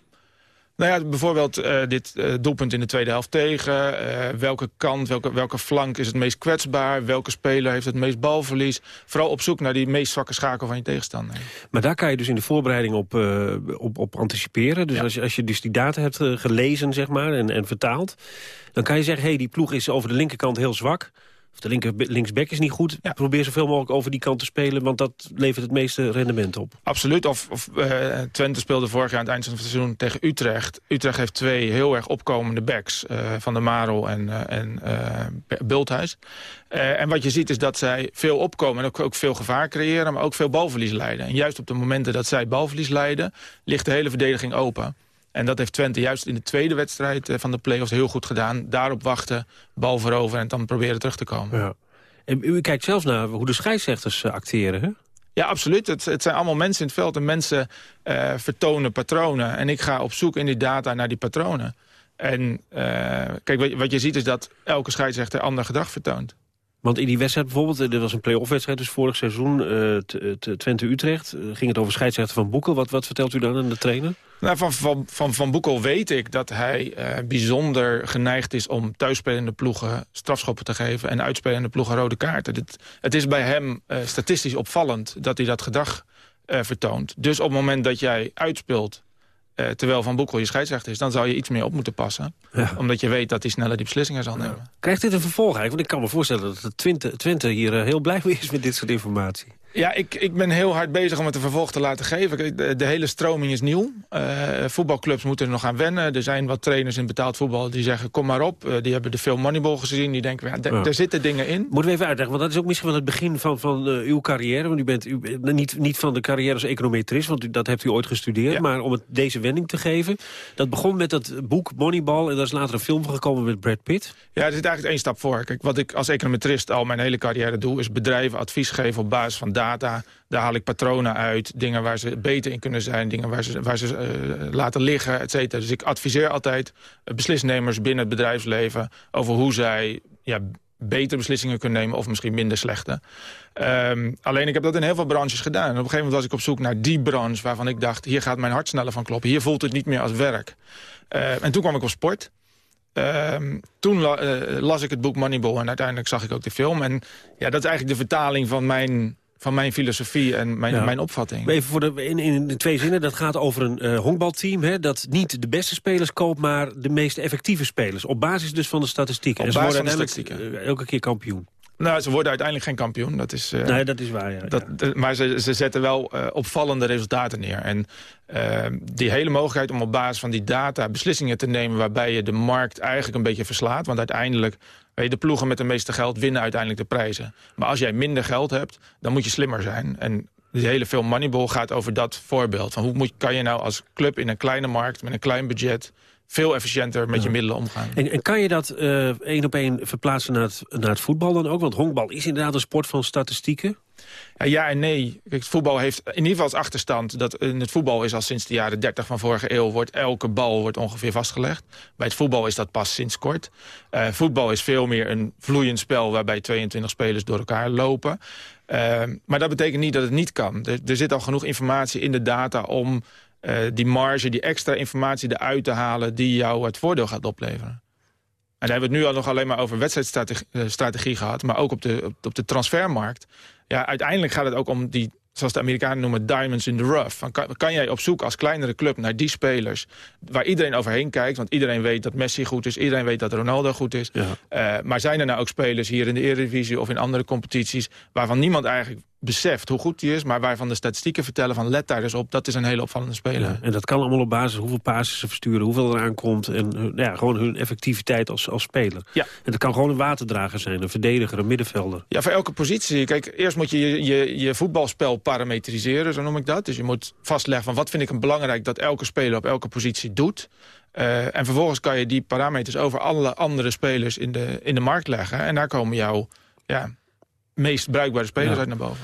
Nou ja, bijvoorbeeld uh, dit uh, doelpunt in de tweede helft tegen. Uh, welke kant, welke, welke flank is het meest kwetsbaar? Welke speler heeft het meest balverlies? Vooral op zoek naar die meest zwakke schakel van je tegenstander. Maar daar kan je dus in de voorbereiding op, op, op anticiperen. Dus ja. als, je, als je dus die data hebt gelezen zeg maar, en, en vertaald... dan kan je zeggen, hey, die ploeg is over de linkerkant heel zwak of de linker, linksback is niet goed. Ja. Probeer zoveel mogelijk over die kant te spelen... want dat levert het meeste rendement op. Absoluut. Of, of uh, Twente speelde vorig jaar aan het eind van het seizoen tegen Utrecht. Utrecht heeft twee heel erg opkomende backs. Uh, van der Marel en, uh, en Bulthuis. en wat je ziet is dat zij veel opkomen... en ook, ook veel gevaar creëren, maar ook veel balverlies leiden. En juist op de momenten dat zij balverlies leiden... ligt de hele verdediging open. En dat heeft Twente juist in de tweede wedstrijd eh, van de play-offs heel goed gedaan. Daarop wachten, bal veroveren en dan proberen terug te komen. Ja. En u kijkt zelfs naar hoe de scheidsrechters uh, acteren, hè? Ja, absoluut. Het, het, zijn allemaal mensen in het veld en mensen uh, vertonen patronen. En ik ga op zoek in die data naar die patronen. En uh, kijk, wat, wat, je ziet is dat elke scheidsrechter ander gedrag vertoont. Want in die wedstrijd bijvoorbeeld, er was een play-off wedstrijd dus vorig seizoen, uh, Twente-Utrecht, ging het over scheidsrechter Van Boekel. Wat, wat vertelt u dan aan de trainer? Nou, van, van, van, van Boekel weet ik dat hij bijzonder geneigd is... om thuisspelende ploegen strafschoppen te geven... en uitspelende ploegen rode kaarten. Dit, het is bij hem statistisch opvallend dat hij dat gedrag vertoont. Dus op het moment dat jij uitspeelt... terwijl Van Boekel je scheidsrechter is... dan zou je iets meer op moeten passen. Ja. Omdat je weet dat hij sneller die beslissingen zal nemen. Krijgt dit een vervolg eigenlijk? Want ik kan me voorstellen dat de Twente, Twente hier heel blij mee is met dit soort informatie. Ja, ik, ik ben heel hard bezig om het een vervolg te laten geven. De, de hele stroming is nieuw. Uh, voetbalclubs moeten er nog aan wennen. Er zijn wat trainers in betaald voetbal die zeggen... kom maar op, uh, die hebben de veel Moneyball gezien. Die denken, ja, ja. er zitten dingen in. Moeten we even uitleggen, want dat is ook misschien wel het begin van, van uh, uw carrière. Want u bent u, niet, niet van de carrière als econometrist, want u, dat hebt u ooit gestudeerd. Ja. Maar om het deze wending te geven. Dat begon met dat boek Moneyball en daar is later een film gekomen met Brad Pitt. Ja, er zit eigenlijk één stap voor. Kijk, wat ik als econometrist al mijn hele carrière doe... is bedrijven advies geven op basis van data. Daar haal ik patronen uit, dingen waar ze beter in kunnen zijn... dingen waar ze, waar ze uh, laten liggen, et cetera. Dus ik adviseer altijd beslisnemers binnen het bedrijfsleven... over hoe zij ja, betere beslissingen kunt nemen of misschien minder slechte. Ehm, alleen ik heb dat in heel veel branches gedaan. En op een gegeven moment was ik op zoek naar die branche waarvan ik dacht... hier gaat mijn hart sneller van kloppen. Hier voelt het niet meer als werk. Uh, en toen kwam ik op sport. Ehm, toen uh, las ik het boek Moneyball en uiteindelijk zag ik ook de film. En ja, dat is eigenlijk de vertaling van mijn van mijn filosofie en mijn, mijn opvatting. Even voor de, in, in twee zinnen, dat gaat over een eh, honkbalteam... Hè, dat niet de beste spelers koopt, maar de meest effectieve spelers. Op basis dus van de statistieken. Op en ze basis worden uiteindelijk eh, elke keer kampioen. Nou, ze worden uiteindelijk geen kampioen. Dat is, eh, Nee, dat is waar, ja. Dat, maar ze, ze zetten wel opvallende resultaten neer. En die hele mogelijkheid om op basis van die data beslissingen te nemen... waarbij je de markt eigenlijk een beetje verslaat. Want uiteindelijk, de ploegen met de meeste geld winnen uiteindelijk de prijzen. Maar als jij minder geld hebt, dan moet je slimmer zijn. En die hele film Moneyball gaat over dat voorbeeld. Van hoe moet, kan je nou als club in een kleine markt met een klein budget... veel efficiënter met je middelen omgaan. En, en kan je dat eh, één op één verplaatsen naar het, naar het voetbal dan ook? Want honkbal is inderdaad een sport van statistieken. Ja, ja en nee. Kijk, het voetbal heeft in ieder geval als achterstand... dat in het voetbal is al sinds de jaren 30 van vorige eeuw... wordt elke bal wordt ongeveer vastgelegd. Bij het voetbal is dat pas sinds kort. Eh, voetbal is veel meer een vloeiend spel... waarbij 22 spelers door elkaar lopen. Eh, maar dat betekent niet dat het niet kan. Er, er zit al genoeg informatie in de data om eh, die marge, die extra informatie eruit te halen... die jou het voordeel gaat opleveren. En dan hebben we het nu al nog alleen maar over wedstrijdstrategie eh, gehad... maar ook op de, op, de transfermarkt. Ja, uiteindelijk gaat het ook om die, zoals de Amerikanen noemen... diamonds in the rough. Van, kan, kan jij op zoek als kleinere club naar die spelers... waar iedereen overheen kijkt, want iedereen weet dat Messi goed is... iedereen weet dat Ronaldo goed is. Eh, maar zijn er nou ook spelers hier in de Eredivisie of in andere competities... waarvan niemand eigenlijk beseft hoe goed die is... maar waarvan de statistieken vertellen van let daar eens op... dat is een hele opvallende speler. Ja, en dat kan allemaal op basis hoeveel passes ze versturen, hoeveel er aankomt... en hun- ja, gewoon hun effectiviteit als, als speler. Ja. En dat kan gewoon een waterdrager zijn, een verdediger, een middenvelder. Ja, voor elke positie. Kijk, eerst moet je je, je je voetbalspel parametriseren, zo noem ik dat. Dus je moet vastleggen van wat vind ik een belangrijk dat elke speler op elke positie doet. Eh, en vervolgens kan je die parameters over alle andere spelers in de, in de markt leggen. En daar komen jouw ja, meest bruikbare spelers Ja. uit naar boven.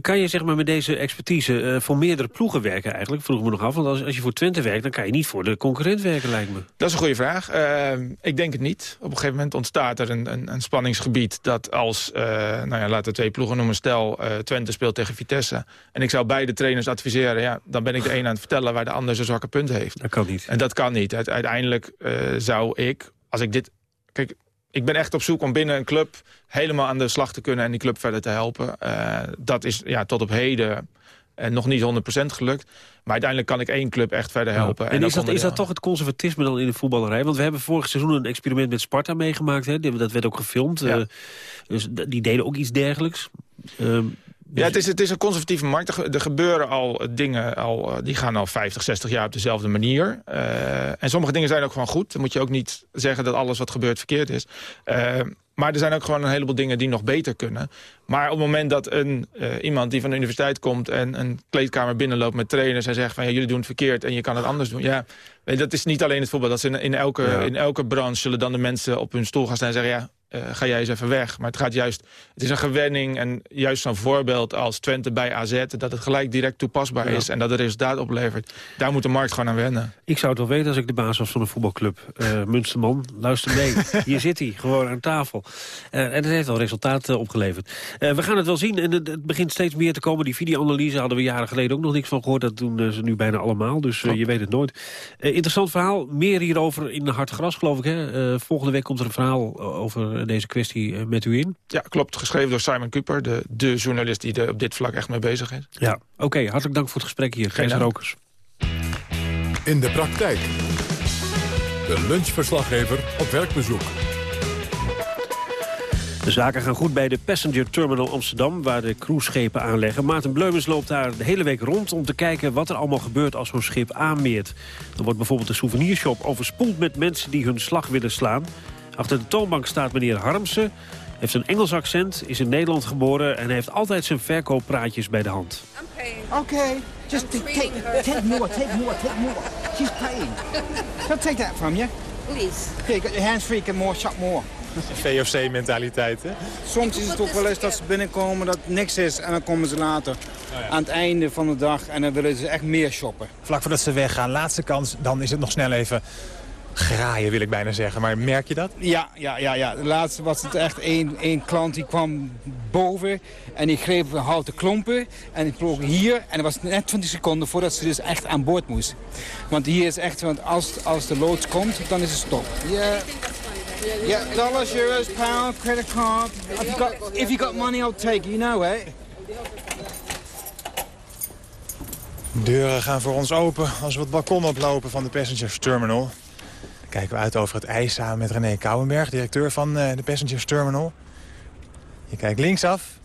Kan je zeg maar met deze expertise eh, voor meerdere ploegen werken eigenlijk? Vroeg me nog af, want als, als je voor Twente werkt... dan kan je niet voor de concurrent werken, lijkt me. Dat is een goede vraag. Eh, ik denk het niet. Op een gegeven moment ontstaat er een, een, een spanningsgebied... dat als, eh, nou ja, laten we twee ploegen noemen... stel, eh, Twente speelt tegen Vitesse... en ik zou beide trainers adviseren... Ja, dan ben ik de een aan het vertellen waar de ander zijn zwakke punt heeft. Dat kan niet. En dat kan niet. Uite- Uiteindelijk zou ik, als ik dit... Kijk, ik ben echt op zoek om binnen een club helemaal aan de slag te kunnen... en die club verder te helpen. Eh, dat is ja, tot op heden eh, nog niet 100% gelukt. Maar uiteindelijk kan ik één club echt verder helpen. En, is, dat, is dat toch het conservatisme dan in de voetballerij? Want we hebben vorig seizoen een experiment met Sparta meegemaakt. Hè? Dat werd ook gefilmd. Ja. eh, dus die deden ook iets dergelijks. Ja, het is, het is een conservatieve markt. Er, ge- gebeuren al eh, dingen, al, eh, die gaan al 50, 60 jaar op dezelfde manier. Eh, en sommige dingen zijn ook gewoon goed. Dan moet je ook niet zeggen dat alles wat gebeurt verkeerd is. Maar er zijn ook gewoon een heleboel dingen die nog beter kunnen. Maar op het moment dat een, iemand die van de universiteit komt... en een kleedkamer binnenloopt met trainers en zegt van... Ja, jullie doen het verkeerd en je kan het anders doen. Ja, dat is niet alleen het voetbal. Dat is in, in, elke, Ja. in elke branche zullen dan de mensen op hun stoel gaan staan en zeggen... ja, eh, ga jij eens even weg. Maar het gaat juist, het is een gewenning en juist zo'n voorbeeld als Twente bij AZ... dat het gelijk direct toepasbaar Ja. is en dat het resultaat oplevert. Daar moet de markt gewoon aan wennen. Ik zou het wel weten als ik de baas was van een voetbalclub. Eh Munsterman, luister mee. [laughs] Hier zit hij, gewoon aan tafel. Eh, en het heeft al resultaat opgeleverd. We gaan het wel zien en het, het begint steeds meer te komen. Die videoanalyse hadden we jaren geleden ook nog niks van gehoord. Dat doen ze nu bijna allemaal, dus je weet het nooit. Interessant verhaal, meer hierover in Hard Gras geloof ik. Hè? Volgende week komt er een verhaal over deze kwestie eh, met u in. Ja, klopt. Geschreven door Simon Cooper, de, de journalist die er op dit vlak echt mee bezig is. Ja, oké. hartelijk dank voor het gesprek hier. Dank. Rokers. In de praktijk. De lunchverslaggever op werkbezoek. De zaken gaan goed bij de Passenger Terminal Amsterdam... waar de cruiseschepen aanleggen. Maarten Bleumens loopt daar de hele week rond... om te kijken wat er allemaal gebeurt als zo'n schip aanmeert. Er wordt bijvoorbeeld een souvenirshop overspoeld met mensen... die hun slag willen slaan. Achter de toonbank staat meneer Harmsen. Heeft een Engels accent, is in Nederland geboren... en heeft altijd zijn verkooppraatjes bij de hand. Okay, just take, take, take more, take more, take more. She's paying. I'll take that from you. Please. Here, you got your hands free, can more, shop more. VOC-mentaliteit, hè? Soms is het toch wel eens dat ze binnenkomen dat niks is en dan komen ze later. Aan het einde van de dag en dan willen ze echt meer shoppen. Vlak voordat ze weggaan, laatste kans, dan is het nog snel even graaien, wil ik bijna zeggen. Maar merk je dat? Ja, ja, ja, ja. De laatste was het echt één, één klant die kwam boven en die greep houten klompen en die vloog hier. En dat was net 20 seconden voordat ze dus echt aan boord moest. Want hier is echt, want als, als de loods komt, dan is het stop. Ja. Ja, dollars, euros, pound, credit card. If you got, if you got money, I'll take it. You know, eh? Deuren gaan voor ons open als we het balkon oplopen van de Passengers Terminal. Kijken we uit over het ijs samen met René Kouwenberg, directeur van eh, de Passengers Terminal. Je kijkt linksaf,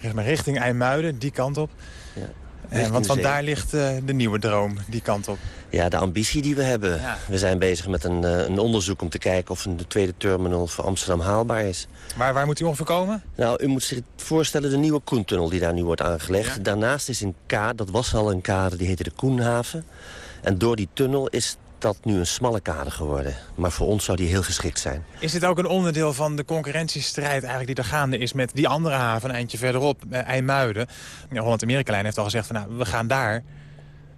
ja. richting IJmuiden, die kant op. Ja. Eh, want van daar ligt uh, de nieuwe droom, die kant op. Ja, de ambitie die we hebben. Ja. We zijn bezig met een, uh, een, onderzoek om te kijken of een de tweede terminal voor Amsterdam haalbaar is. Maar waar moet u ongeveer komen? Nou, u moet zich voorstellen de nieuwe Koentunnel die daar nu wordt aangelegd. Daarnaast is een kade, dat was al een kade, die heette de Koenhaven. En door die tunnel is dat nu een smalle kade geworden. Maar voor ons zou die heel geschikt zijn. Is dit ook een onderdeel van de concurrentiestrijd eigenlijk die er gaande is... met die andere haven een eindje verderop, eh, IJmuiden? Ja, Holland-Amerika-lijn heeft al gezegd, van, nou, we gaan daar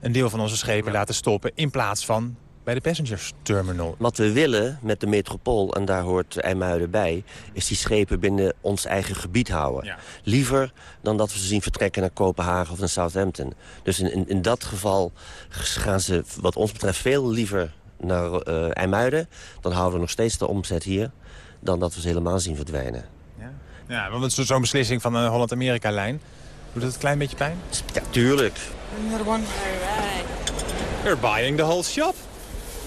een deel van onze schepen laten stoppen... in plaats van bij de passengers terminal. Wat we willen met de metropool, en daar hoort IJmuiden bij... is die schepen binnen ons eigen gebied houden. Liever dan dat we ze zien vertrekken naar Kopenhagen of naar Southampton. Dus in, in, in dat geval gaan ze wat ons betreft veel liever naar uh, IJmuiden. Dan houden we nog steeds de omzet hier... dan dat we ze helemaal zien verdwijnen. Ja, ja want zo'n beslissing van een Holland-Amerika-lijn... doet dat een klein beetje pijn? Ja, tuurlijk. Another one. All right. You're buying the whole shop.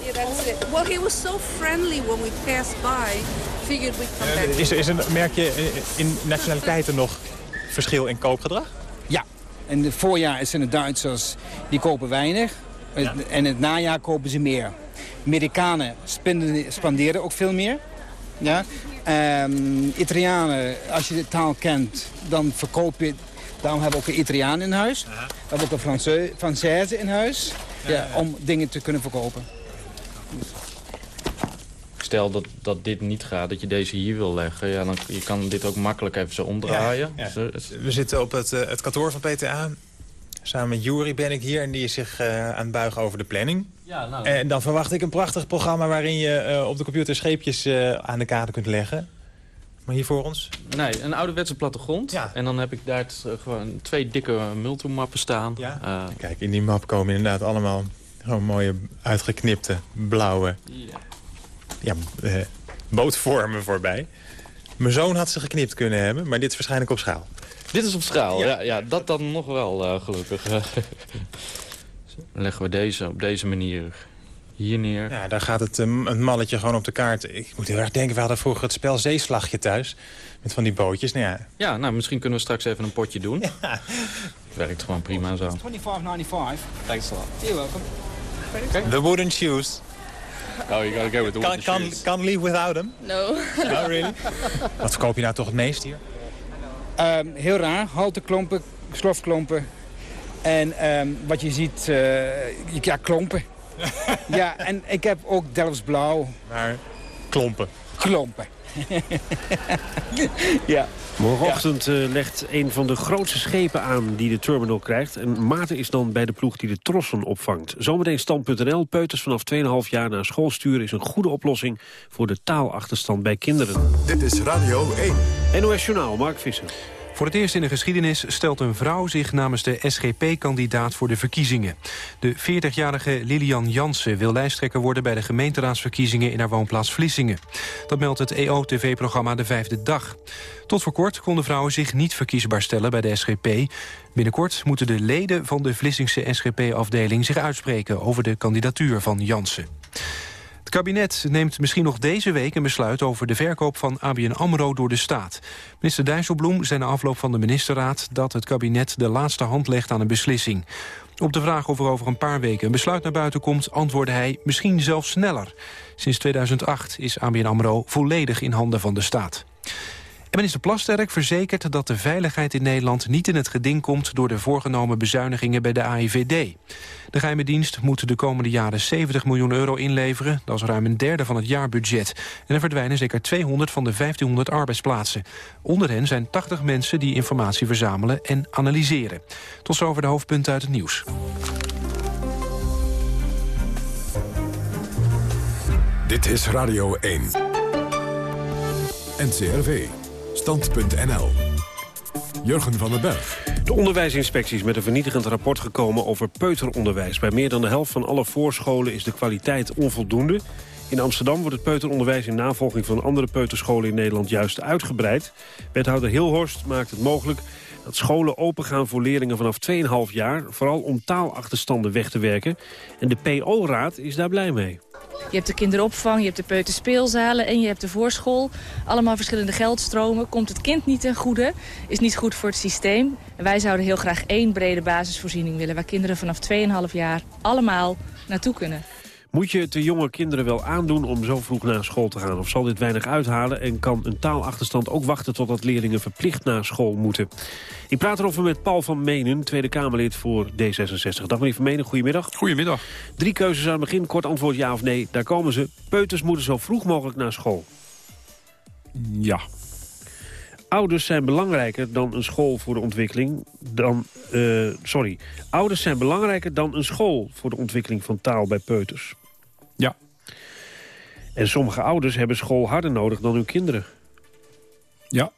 Yeah, that's it. Well, he was so friendly when we passed by. Figured we'd come back. Is, is een, merk je in nationaliteiten nog verschil in koopgedrag? Ja. In het voorjaar zijn de Duitsers, die kopen weinig. Ja. En in het najaar kopen ze meer. Amerikanen spenderen ook veel meer. Ja. Um, Italianen, als je de taal kent, dan verkoop je... Daarom hebben we ook een Italiaan in huis. Uh -huh. We hebben ook een Française in huis. Ja, ja, om dingen te kunnen verkopen stel dat, dat dit niet gaat, dat je deze hier wil leggen... Ja, dan je kan dit ook makkelijk even zo omdraaien. Ja, We zitten op het, uh, het kantoor van PTA. Samen met Jury ben ik hier en die is zich uh, aan het buigen over de planning. Ja, nou, en dan verwacht ik een prachtig programma... waarin je uh, op de computer scheepjes aan de kade kunt leggen. Maar hier voor ons? Nee, een ouderwetse plattegrond. Ja. En dan heb ik daar gewoon twee dikke multimappen staan. Ja. Kijk, in die map komen inderdaad allemaal gewoon mooie uitgeknipte blauwe ja eh, bootvormen voorbij. Mijn zoon had ze geknipt kunnen hebben, maar dit is waarschijnlijk op schaal. Dit is op schaal, ja, ja, dat dan nog wel, uh, gelukkig. dan [laughs] leggen we deze op deze manier hier neer. Ja, daar gaat het, um, het malletje gewoon op de kaart. Ik moet heel erg denken, we hadden vroeger het spel Zeeslagje thuis. Met van die bootjes, nou ja. Ja, nou, misschien kunnen we straks even een potje doen. Ja. Werkt gewoon prima zo. 25,95. Thanks a lot. You're welcome. The wooden shoes. Oh, you gotta go with the can, can, can live without them? No. [laughs] no, really? Wat verkoop je nou toch het meest hier? Um, heel raar. Halteklompen, slofklompen. En um, wat je ziet, uh, ja, klompen. [laughs] ja, en ik heb ook Delfts blauw. Maar klompen? Klompen. [laughs] ja. Morgenochtend uh, legt een van de grootste schepen aan die de terminal krijgt. En Maarten is dan bij de ploeg die de trossen opvangt. Zometeen stand.nl. Peuters vanaf 2,5 jaar naar school sturen is een goede oplossing voor de taalachterstand bij kinderen. Dit is Radio 1. NOS Journaal, Mark Visser. Voor het eerst in de geschiedenis stelt een vrouw zich namens de SGP-kandidaat voor de verkiezingen. De 40-jarige Lilian Jansen wil lijsttrekker worden bij de gemeenteraadsverkiezingen in haar woonplaats Vlissingen. Dat meldt het EO-tv-programma De Vijfde Dag. Tot voor kort konden vrouwen zich niet verkiesbaar stellen bij de SGP. Binnenkort moeten de leden van de Vlissingse SGP-afdeling zich uitspreken over de kandidatuur van Jansen. Kabinet neemt misschien nog deze week een besluit over de verkoop van ABN AMRO door de staat. Minister Dijsselbloem zei na afloop van de ministerraad dat het kabinet de laatste hand legt aan een beslissing. Op de vraag of er over een paar weken een besluit naar buiten komt... antwoordde hij misschien zelfs sneller. Sinds 2008 is ABN AMRO volledig in handen van de staat. En minister Plasterk verzekert dat de veiligheid in Nederland niet in het geding komt door de voorgenomen bezuinigingen bij de AIVD. De geheime dienst moet de komende jaren 70 miljoen euro inleveren. Dat is ruim een derde van het jaarbudget. En er verdwijnen zeker 200 van de 1500 arbeidsplaatsen. Onder hen zijn 80 mensen die informatie verzamelen en analyseren. Tot zover de hoofdpunten uit het nieuws. Dit is Radio 1. NCRV. Stand.nl. Jurgen van den Berg. De onderwijsinspectie is met een vernietigend rapport gekomen over peuteronderwijs. Bij meer dan de helft van alle voorscholen is de kwaliteit onvoldoende. In Amsterdam wordt het peuteronderwijs in navolging van andere peuterscholen in Nederland juist uitgebreid. Wethouder Hilhorst maakt het mogelijk dat scholen opengaan voor leerlingen vanaf 2,5 jaar... vooral om taalachterstanden weg te werken. En de PO-raad is daar blij mee. Je hebt de kinderopvang, je hebt de peuterspeelzalen en je hebt de voorschool. Allemaal verschillende geldstromen. Komt het kind niet ten goede, is niet goed voor het systeem. Wij zouden heel graag één brede basisvoorziening willen... waar kinderen vanaf 2,5 jaar allemaal naartoe kunnen. Moet je het de jonge kinderen wel aandoen om zo vroeg naar school te gaan? Of zal dit weinig uithalen en kan een taalachterstand ook wachten... totdat leerlingen verplicht naar school moeten? Ik praat erover met Paul van Menen, Tweede Kamerlid voor D66. Dag meneer van Menen, goedemiddag. Goedemiddag. Drie keuzes aan het begin, kort antwoord ja of nee. Daar komen ze. Peuters moeten zo vroeg mogelijk naar school. Ja. Ouders zijn belangrijker dan een school voor de ontwikkeling dan... Uh, sorry. Ouders zijn belangrijker dan een school voor de ontwikkeling van taal bij peuters. En sommige ouders hebben school harder nodig dan hun kinderen. Ja.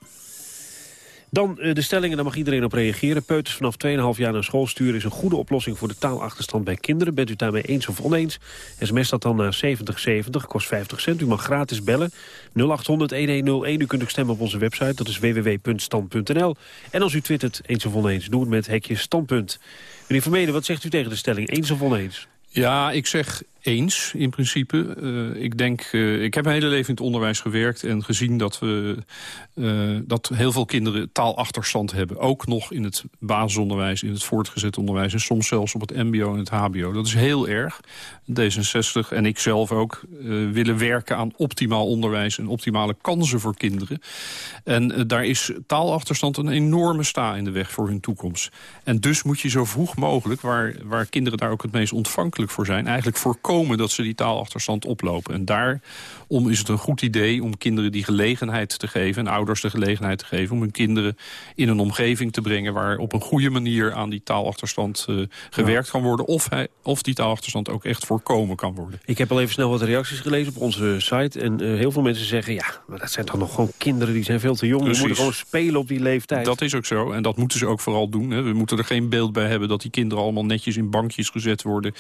Dan uh, de stellingen, daar mag iedereen op reageren. Peuters vanaf 2,5 jaar naar school sturen is een goede oplossing voor de taalachterstand bij kinderen. Bent u daarmee eens of oneens? SMS dat dan naar 7070, kost 50 cent. U mag gratis bellen. 0800-1101, u kunt ook stemmen op onze website. Dat is www.stand.nl. En als u twittert eens of oneens, doe het met hekje standpunt. Meneer Vermeden, wat zegt u tegen de stelling? Eens of oneens? Ja, ik zeg eens in principe. Uh, ik denk, uh, ik heb mijn hele leven in het onderwijs gewerkt en gezien dat we uh, dat heel veel kinderen taalachterstand hebben. Ook nog in het basisonderwijs, in het voortgezet onderwijs en soms zelfs op het mbo en het hbo. Dat is heel erg. D66 en ik zelf ook willen werken aan optimaal onderwijs en optimale kansen voor kinderen. En daar is taalachterstand een enorme sta in de weg voor hun toekomst. En dus moet je zo vroeg mogelijk, waar, waar kinderen daar ook het meest ontvankelijk voor zijn, eigenlijk voorkomen dat ze die taalachterstand oplopen. En daarom is het een goed idee om kinderen die gelegenheid te geven... en ouders de gelegenheid te geven om hun kinderen in een omgeving te brengen... waar op een goede manier aan die taalachterstand uh, gewerkt kan worden... Of, hij, of die taalachterstand ook echt voorkomen kan worden. Ik heb al even snel wat reacties gelezen op onze site... en uh, heel veel mensen zeggen, ja, maar dat zijn toch nog gewoon kinderen... die zijn veel te jong, Precies. die moeten gewoon spelen op die leeftijd. Dat is ook zo, en dat moeten ze ook vooral doen. Hè. We moeten er geen beeld bij hebben dat die kinderen allemaal netjes in bankjes gezet worden...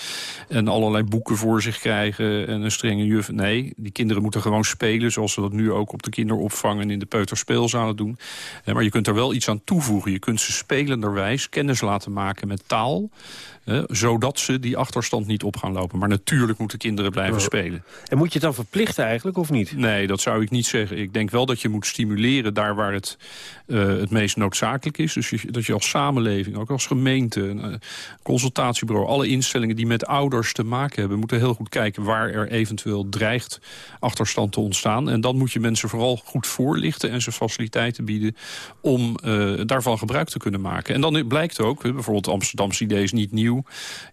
en allerlei boeken voor zich krijgen en een strenge juf. Nee, die kinderen moeten gewoon spelen... zoals ze dat nu ook op de kinderopvang en in de peuterspeelzalen doen. Maar je kunt er wel iets aan toevoegen. Je kunt ze spelenderwijs kennis laten maken met taal zodat ze die achterstand niet op gaan lopen. Maar natuurlijk moeten kinderen blijven spelen. En moet je het dan verplichten eigenlijk, of niet? Nee, dat zou ik niet zeggen. Ik denk wel dat je moet stimuleren daar waar het uh, het meest noodzakelijk is. Dus je, dat je als samenleving, ook als gemeente, uh, consultatiebureau... alle instellingen die met ouders te maken hebben... moeten heel goed kijken waar er eventueel dreigt achterstand te ontstaan. En dan moet je mensen vooral goed voorlichten en ze faciliteiten bieden... om uh, daarvan gebruik te kunnen maken. En dan blijkt ook, bijvoorbeeld Amsterdamse idee is niet nieuw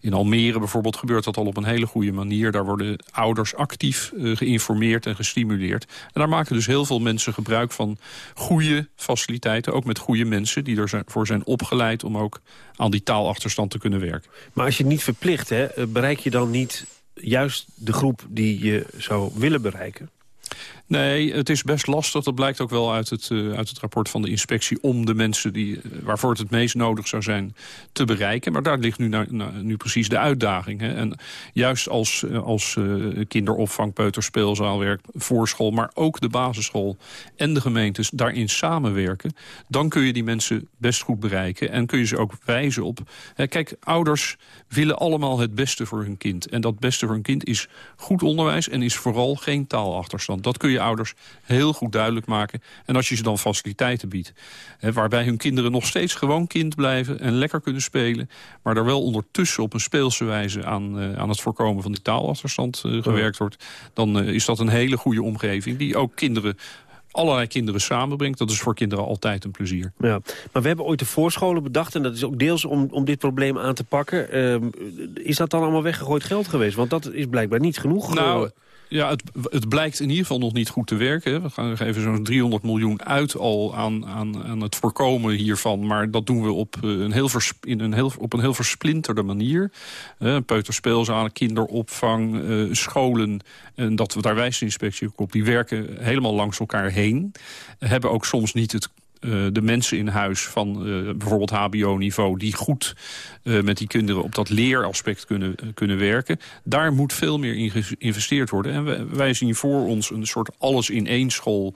in Almere bijvoorbeeld gebeurt dat al op een hele goede manier. Daar worden ouders actief uh, geïnformeerd en gestimuleerd. En daar maken dus heel veel mensen gebruik van goede faciliteiten. Ook met goede mensen die ervoor zijn opgeleid om ook aan die taalachterstand te kunnen werken. Maar als je het niet verplicht, hè, eh, bereik je dan niet juist de groep die je zou willen bereiken? Nee, het is best lastig. Dat blijkt ook wel uit het, uh, uit het rapport van de inspectie... om de mensen die, uh, waarvoor het het meest nodig zou zijn te bereiken. Maar daar ligt nu, nou, nou, nu precies de uitdaging. Hè. En juist als, uh, als kinderopvang, peuterspeelzaalwerk, voorschool... maar ook de basisschool en de gemeentes daarin samenwerken... dan kun je die mensen best goed bereiken. En kun je ze ook wijzen op... Hè, kijk, ouders willen allemaal het beste voor hun kind. En dat beste voor hun kind is goed onderwijs... en is vooral geen taalachterstand. Dat kun je ouders heel goed duidelijk maken. En als je ze dan faciliteiten biedt, hè, waarbij hun kinderen nog steeds gewoon kind blijven en lekker kunnen spelen, maar er wel ondertussen op een speelse wijze aan, uh, aan het voorkomen van die taalachterstand uh, gewerkt wordt, dan uh, is dat een hele goede omgeving die ook kinderen allerlei kinderen samenbrengt. Dat is voor kinderen altijd een plezier. Ja, maar we hebben ooit de voorscholen bedacht... en dat is ook deels om, om dit probleem aan te pakken. Uh, is dat dan allemaal weggegooid geld geweest? Want dat is blijkbaar niet genoeg. Nou, Ja, het, het blijkt in ieder geval nog niet goed te werken. We gaan geven zo'n 300 miljoen uit al aan, aan, aan het voorkomen hiervan. Maar dat doen we op eh, een heel, in een heel, op een heel versplinterde manier. Uh, peuterspeelzalen, kinderopvang, uh, scholen. En dat, daar wijst de ook op. Die werken helemaal langs elkaar heen. Hebben ook soms niet het uh, de mensen in huis van uh, bijvoorbeeld hbo-niveau... die goed uh, met die kinderen op dat leeraspect kunnen, kunnen werken. Daar moet veel meer in geïnvesteerd worden. En wij, wij zien voor ons een soort alles-in-één school...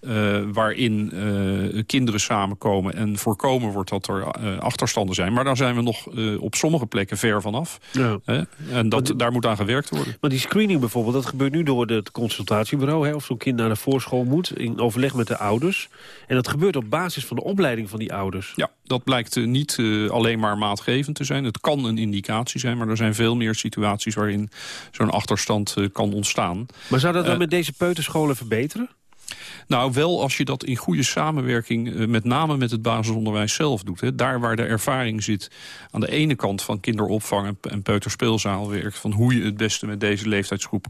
Uh, waarin uh, kinderen samenkomen en voorkomen wordt dat er uh, achterstanden zijn. Maar daar zijn we nog op sommige plekken ver vanaf. Ja. En dat, daar moet aan gewerkt worden. Maar die screening bijvoorbeeld, dat gebeurt nu door het consultatiebureau. Hè, of zo'n kind naar de voorschool moet, in overleg met de ouders. En dat gebeurt op basis van de opleiding van die ouders. Ja, dat blijkt niet alleen maar maatgevend te zijn. Het kan een indicatie zijn, maar er zijn veel meer situaties... waarin zo'n achterstand kan ontstaan. Maar zou dat dan met deze peuterscholen verbeteren? Nou, wel als je dat in goede samenwerking... Uh, met name met het basisonderwijs zelf doet. Hè. Daar waar de ervaring zit aan de ene kant van kinderopvang... en, peuterspeelzaalwerk... van hoe je het beste met deze leeftijdsgroep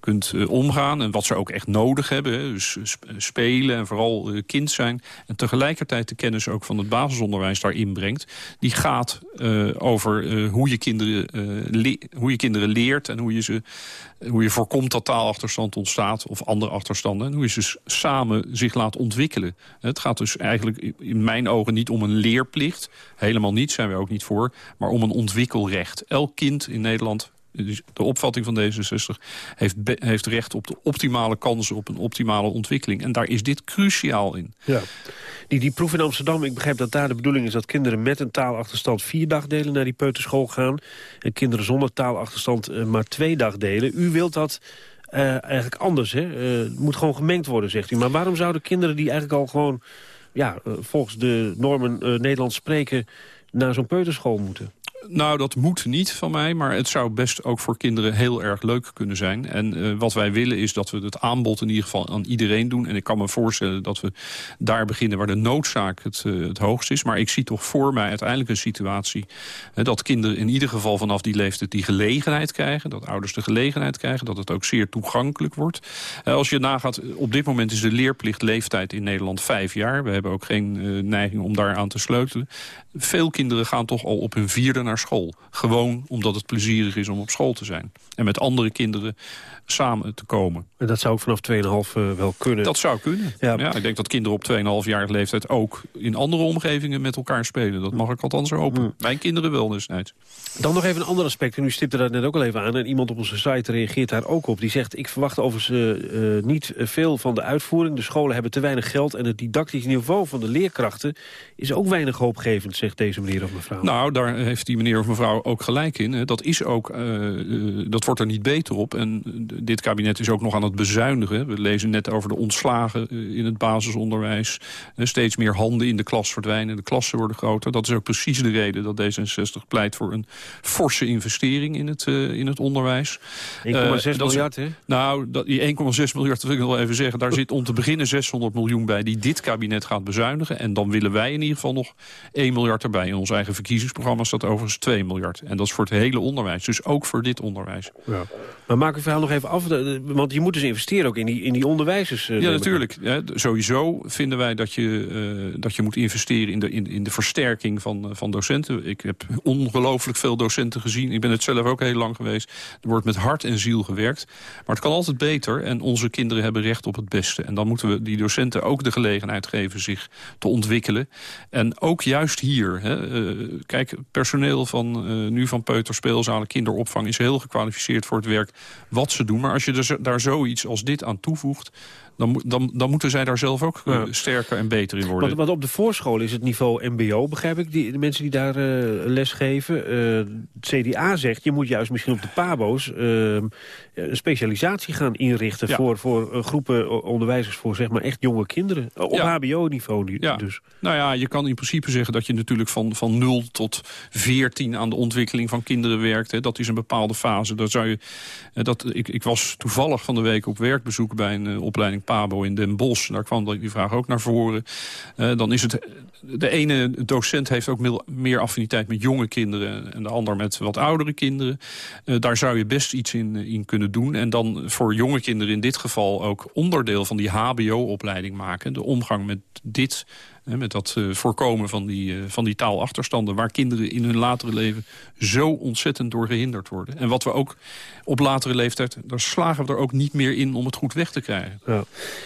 kunt uh, omgaan... en wat ze ook echt nodig hebben. Dus spelen en vooral kind zijn. En tegelijkertijd de kennis ook van het basisonderwijs daarin brengt. Die gaat over hoe, je kinderen, hoe je kinderen leert... en hoe je, ze, hoe je voorkomt dat taalachterstand ontstaat... of andere achterstanden. En hoe je ze samen zich laat ontwikkelen. Het gaat dus eigenlijk in mijn ogen niet om een leerplicht. Helemaal niet, zijn we ook niet voor. Maar om een ontwikkelrecht. Elk kind in Nederland dus de opvatting van D66 heeft, heeft recht op de optimale kansen op een optimale ontwikkeling. En daar is dit cruciaal in. Ja. Die, die proef in Amsterdam, ik begrijp dat daar de bedoeling is... dat kinderen met een taalachterstand vier dagdelen naar die peuterschool gaan... en kinderen zonder taalachterstand uh, maar twee dagdelen. U wilt dat uh, eigenlijk anders. Hè? Uh, het moet gewoon gemengd worden, zegt u. Maar waarom zouden kinderen die eigenlijk al gewoon... Ja, uh, volgens de normen Nederlands spreken... naar zo'n peuterschool moeten? Nou, dat moet niet van mij, maar het zou best ook voor kinderen heel erg leuk kunnen zijn. En uh, wat wij willen is dat we het aanbod in ieder geval aan iedereen doen. En ik kan me voorstellen dat we daar beginnen waar de noodzaak het, uh, het hoogst is. Maar ik zie toch voor mij uiteindelijk een situatie... Dat kinderen in ieder geval vanaf die leeftijd die gelegenheid krijgen. Dat ouders de gelegenheid krijgen, dat het ook zeer toegankelijk wordt. als je nagaat, op dit moment is de leerplicht leeftijd in Nederland vijf jaar. We hebben ook geen neiging om daaraan te sleutelen. Veel kinderen gaan toch al op hun vierde naar school. Gewoon omdat het plezierig is om op school te zijn. En met andere kinderen samen te komen. En dat zou ook vanaf 2,5 uh, wel kunnen? Dat zou kunnen. Ja. ja ik denk dat kinderen op 2,5 jaar leeftijd ook in andere omgevingen met elkaar spelen. Dat mag ik althans hopen. Mm. Mijn kinderen wel destijds. Dan nog even een ander aspect. En u stipte dat net ook al even aan. En iemand op onze site reageert daar ook op. Die zegt, ik verwacht overigens uh, niet veel van de uitvoering. De scholen hebben te weinig geld. En het didactisch niveau van de leerkrachten is ook weinig hoopgevend, zegt deze meneer of mevrouw. Nou, daar heeft die meneer of mevrouw ook gelijk in. Dat is ook, uh, dat wordt er niet beter op. En dit kabinet is ook nog aan het bezuinigen. We lezen net over de ontslagen in het basisonderwijs. Steeds meer handen in de klas verdwijnen. De klassen worden groter. Dat is ook precies de reden dat D66 pleit voor een forse investering in het, uh, in het onderwijs. 1,6 uh, miljard, hè? Nou, dat, die 1,6 miljard, dat wil ik nog wel even zeggen. Daar zit om te beginnen 600 miljoen bij die dit kabinet gaat bezuinigen. En dan willen wij in ieder geval nog 1 miljard erbij. In ons eigen verkiezingsprogramma staat overigens 2 miljard. En dat is voor het hele onderwijs. Dus ook voor dit onderwijs. Ja. Maar maak het verhaal nog even af. Want je moet dus investeren ook in die, in die onderwijzers. Uh, ja, natuurlijk. Ja, sowieso vinden wij dat je, uh, dat je moet investeren in de, in, in de versterking van, van docenten. Ik heb ongelooflijk veel docenten gezien. Ik ben het zelf ook heel lang geweest. Er wordt met hart en ziel gewerkt. Maar het kan altijd beter. En onze kinderen hebben recht op het beste. En dan moeten we die docenten ook de gelegenheid geven zich te ontwikkelen. En ook juist hier. Hè, uh, kijk, personeel van nu van peuterspeelzalen, kinderopvang... is heel gekwalificeerd voor het werk wat ze doen. Maar als je er, daar zoiets als dit aan toevoegt dan, dan, dan moeten zij daar zelf ook ja. sterker en beter in worden. Want, want, op de voorschool is het niveau mbo, begrijp ik, die, de mensen die daar uh, les geven. Uh, het CDA zegt, je moet juist misschien op de pabo's uh, een specialisatie gaan inrichten... Ja. voor, voor groepen onderwijzers voor zeg maar echt jonge kinderen. Op ja. hbo-niveau dus. Nou ja, je kan in principe zeggen dat je natuurlijk van, van 0 tot 14 aan de ontwikkeling van kinderen werkt. Hè. Dat is een bepaalde fase. Dat zou je, dat, ik, ik was toevallig van de week op werkbezoek bij een opleiding Pabo in Den Bosch. Daar kwam die vraag ook naar voren. Uh, dan is het de ene docent heeft ook meer- affiniteit met jonge kinderen... en de ander met wat oudere kinderen. Eh, daar zou je best iets in, in kunnen doen. En dan voor jonge kinderen in dit geval ook onderdeel van die hbo-opleiding maken. De omgang met dit, met dat eh, voorkomen van die, eh, van die taalachterstanden... waar kinderen in hun latere leven zo ontzettend door gehinderd worden. En wat we ook op latere leeftijd... daar slagen we er ook niet meer in om het goed weg te krijgen. Ja.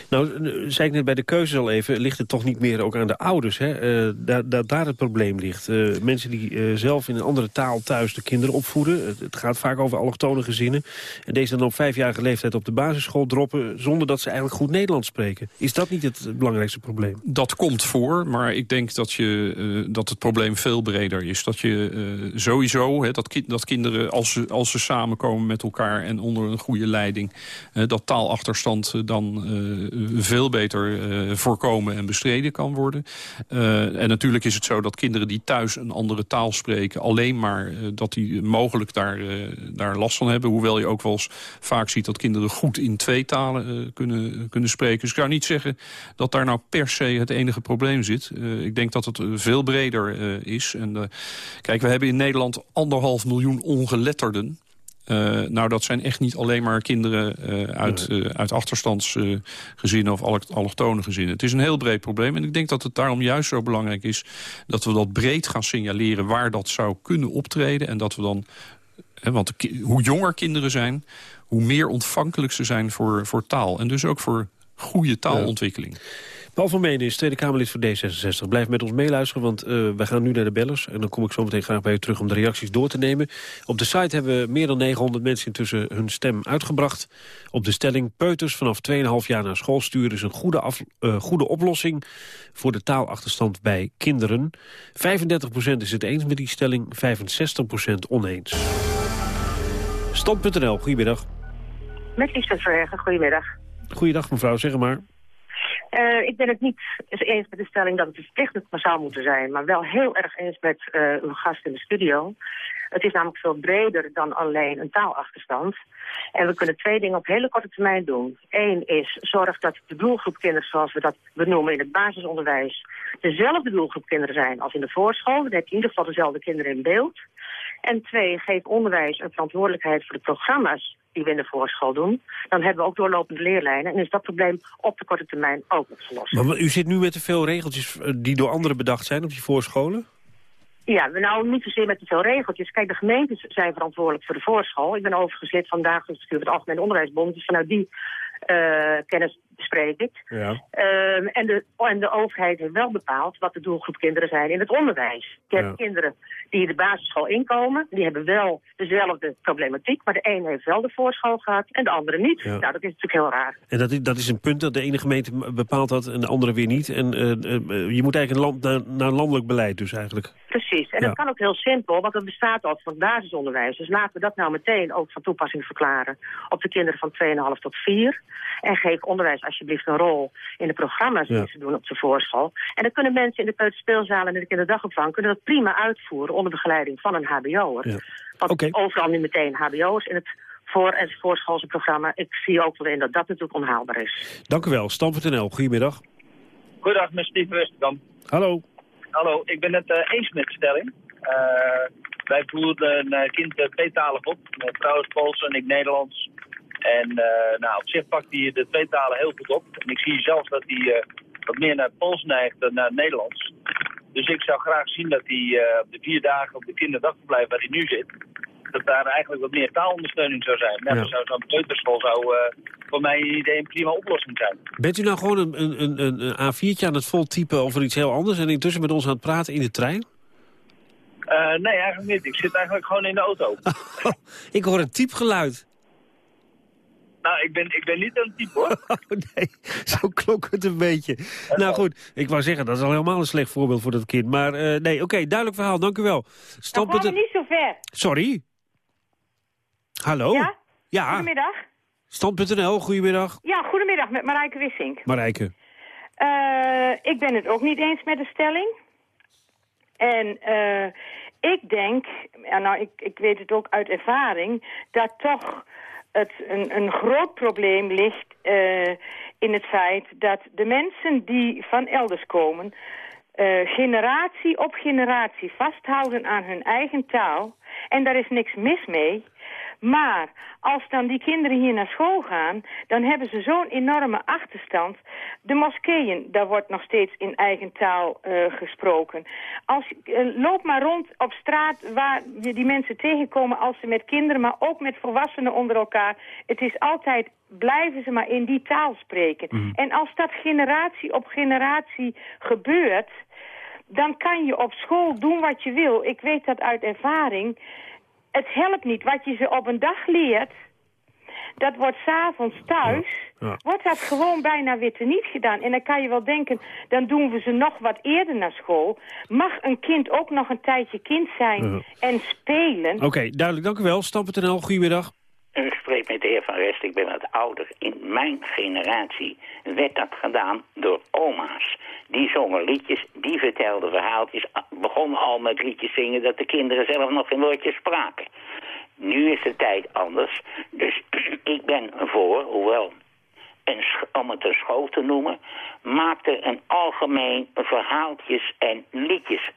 Nou, eh, zei ik net bij de keuze al even, ligt het toch niet meer ook aan de ouders. Hè? Eh, daar, daar, daar het probleem ligt. Eh, mensen die zelf in een andere taal thuis de kinderen opvoeden. Het, het gaat vaak over allochtone gezinnen. En deze dan op vijfjarige leeftijd op de basisschool droppen... zonder dat ze eigenlijk goed Nederlands spreken. Is dat niet het belangrijkste probleem? Dat komt voor, maar ik denk dat, je, dat het probleem veel breder is. Dat je eh, hè, dat, dat kinderen als ze, als ze samenkomen met elkaar... en onder een goede leiding, dat taalachterstand eh, dan eh, veel beter eh, voorkomen en bestreden kan worden. En natuurlijk is het zo dat kinderen die thuis een andere taal spreken... alleen maar dat die mogelijk daar, daar last van hebben. Hoewel je ook wel eens vaak ziet dat kinderen goed in twee talen kunnen, kunnen spreken. Dus ik zou niet zeggen dat daar nou per se het enige probleem zit. Ik denk dat het veel breder is. En, kijk, we hebben in Nederland anderhalf miljoen ongeletterden. Eh, nou, dat zijn echt niet alleen maar kinderen eh, uit, eh, uit achterstandsgezinnen of allocht- allochtone gezinnen. Het is een heel breed probleem. En ik denk dat het daarom juist zo belangrijk is dat we dat breed gaan signaleren waar dat zou kunnen optreden. En dat we dan, hè, want hoe jonger kinderen zijn, hoe meer ontvankelijk ze zijn voor, voor taal. En dus ook voor goede taalontwikkeling. Paul van Menen is Tweede Kamerlid voor D66. Blijf met ons meeluisteren, want eh we gaan nu naar de bellers. En dan kom ik zo meteen graag bij u terug om de reacties door te nemen. Op de site hebben we meer dan 900 mensen intussen hun stem uitgebracht. Op de stelling peuters vanaf 2,5 jaar naar school sturen... is een goede, af, eh, goede oplossing voor de taalachterstand bij kinderen. 35% is het eens met die stelling, 65% oneens. Stand.nl, goedemiddag. Met Lisbeth goedemiddag. Goeiedag mevrouw, zeg maar. Eh, ik ben het niet eens met de stelling dat het verplichtend massaal moet zijn, maar wel heel erg eens met eh, uw gast in de studio. Het is namelijk veel breder dan alleen een taalachterstand. En we kunnen twee dingen op hele korte termijn doen. Eén is zorg dat de doelgroep kinderen, zoals we dat benoemen in het basisonderwijs, dezelfde doelgroep kinderen zijn als in de voorschool. Dan heb je in ieder geval dezelfde kinderen in beeld. En twee, geef onderwijs een verantwoordelijkheid voor de programma's die we in de voorschool doen. Dan hebben we ook doorlopende leerlijnen en is dat probleem op de korte termijn ook opgelost. Maar u zit nu met te veel regeltjes eh, die door anderen bedacht zijn op die voorscholen? Ja, we nou niet zozeer met te veel regeltjes. Kijk, de gemeentes zijn verantwoordelijk voor de voorschool. Ik ben overigens lid van dagelijks bestuur van het Algemeen Onderwijsbond. Dus vanuit die eh, kennis bespreek ik. Ja. Ehm, en, de, en de overheid heeft wel bepaald wat de doelgroep kinderen zijn in het onderwijs. Ik heb Ja. kinderen die de basisschool inkomen. Die hebben wel dezelfde problematiek. Maar de een heeft wel de voorschool gehad en de andere niet. Ja. Nou, dat is natuurlijk heel raar. En dat is, dat is een punt dat de ene gemeente bepaalt dat en de andere weer niet. En eh, eh, je moet eigenlijk een land, naar, landelijk beleid dus eigenlijk. Precies. En dat kan ook heel simpel, want dat bestaat al van het basisonderwijs. Dus laten we dat nou meteen ook van toepassing verklaren op de kinderen van 2,5 tot 4. En geef onderwijs alsjeblieft een rol in de programma's Ja. die ze doen op de voorschool. En dan kunnen mensen in de peuterspeelzalen en in de kinderdagopvang kunnen dat prima uitvoeren onder begeleiding van een hbo'er. Ja. Want overal nu meteen hbo'ers in het voor- en voorschoolse programma. Ik zie ook wel in dat dat natuurlijk onhaalbaar is. Dank u wel. Stam.nl, goedemiddag. Goedendag, met Steve Westerdam. Hallo. Hallo, ik ben het eh, eens met de stelling. Eh, wij voeren een eh, kind uh, tweetalig op. Mijn vrouw is Pools en ik Nederlands. En eh, nou, op zich pakt hij de twee talen heel goed op. En ik zie zelfs dat hij eh, wat meer naar het Pools neigt dan naar het Nederlands. Dus ik zou graag zien dat hij eh, op de vier dagen op de kinderdagverblijf waar hij nu zit... dat daar eigenlijk wat meer taalondersteuning zou zijn. Ja. zou zo'n peuterschool zou, voor mij een idee een prima oplossing zijn. Bent u nou gewoon een, een, een, een- een A4'tje aan het voltypen over iets heel anders... en intussen met ons aan het praten in de trein? Nee, eigenlijk niet. Ik zit eigenlijk gewoon in de auto. [laughs] Ik hoor een typgeluid. Nou, ik ben, ik ben niet een type hoor. [laughs] Oh nee, zo klonk het een beetje. Nou goed, ik wou zeggen, dat is al helemaal een slecht voorbeeld voor dat kind. Maar eh, nee, oké, duidelijk verhaal, dank u wel. Gaan we niet zo ver. Sorry? Hallo? Ja? Ja, Goedemiddag. Stand.nl, goedemiddag. Ja, goedemiddag met Marijke Wissink. Marijke. Eh, ik ben het ook niet eens met de stelling. En eh, ik denk, ja, nou ik, ik weet het ook uit ervaring, dat toch het een, een groot probleem ligt eh, in het feit dat de mensen die van elders komen eh, generatie op generatie vasthouden aan hun eigen taal. En daar is niks mis mee. Maar als dan die kinderen hier naar school gaan, dan hebben ze zo'n enorme achterstand. De moskeeën, daar wordt nog steeds in eigen taal uh, gesproken. Als, uh, loop maar rond op straat waar je die mensen tegenkomen als ze met kinderen, maar ook met volwassenen onder elkaar. Het is altijd, blijven ze maar in die taal spreken. Mm. En als dat generatie op generatie gebeurt, dan kan je op school doen wat je wil. Ik weet dat uit ervaring het helpt niet. Wat je ze op een dag leert, dat wordt s'avonds thuis, wordt dat gewoon bijna weer teniet gedaan. En dan kan je wel denken, dan doen we ze nog wat eerder naar school. Mag een kind ook nog een tijdje kind zijn en spelen? Oké, duidelijk, dank u wel. Stam.nl, goedemiddag. Ik spreek met de heer Van Rest, ik ben wat ouder. In mijn generatie werd dat gedaan door oma's. Die zongen liedjes, die vertelden verhaaltjes. Begonnen al met liedjes zingen dat de kinderen zelf nog geen woordje spraken. Nu is de tijd anders. Dus [clears throat] ik ben voor, hoewel een, om het een school te noemen, maakte een algemeen verhaaltjes en liedjes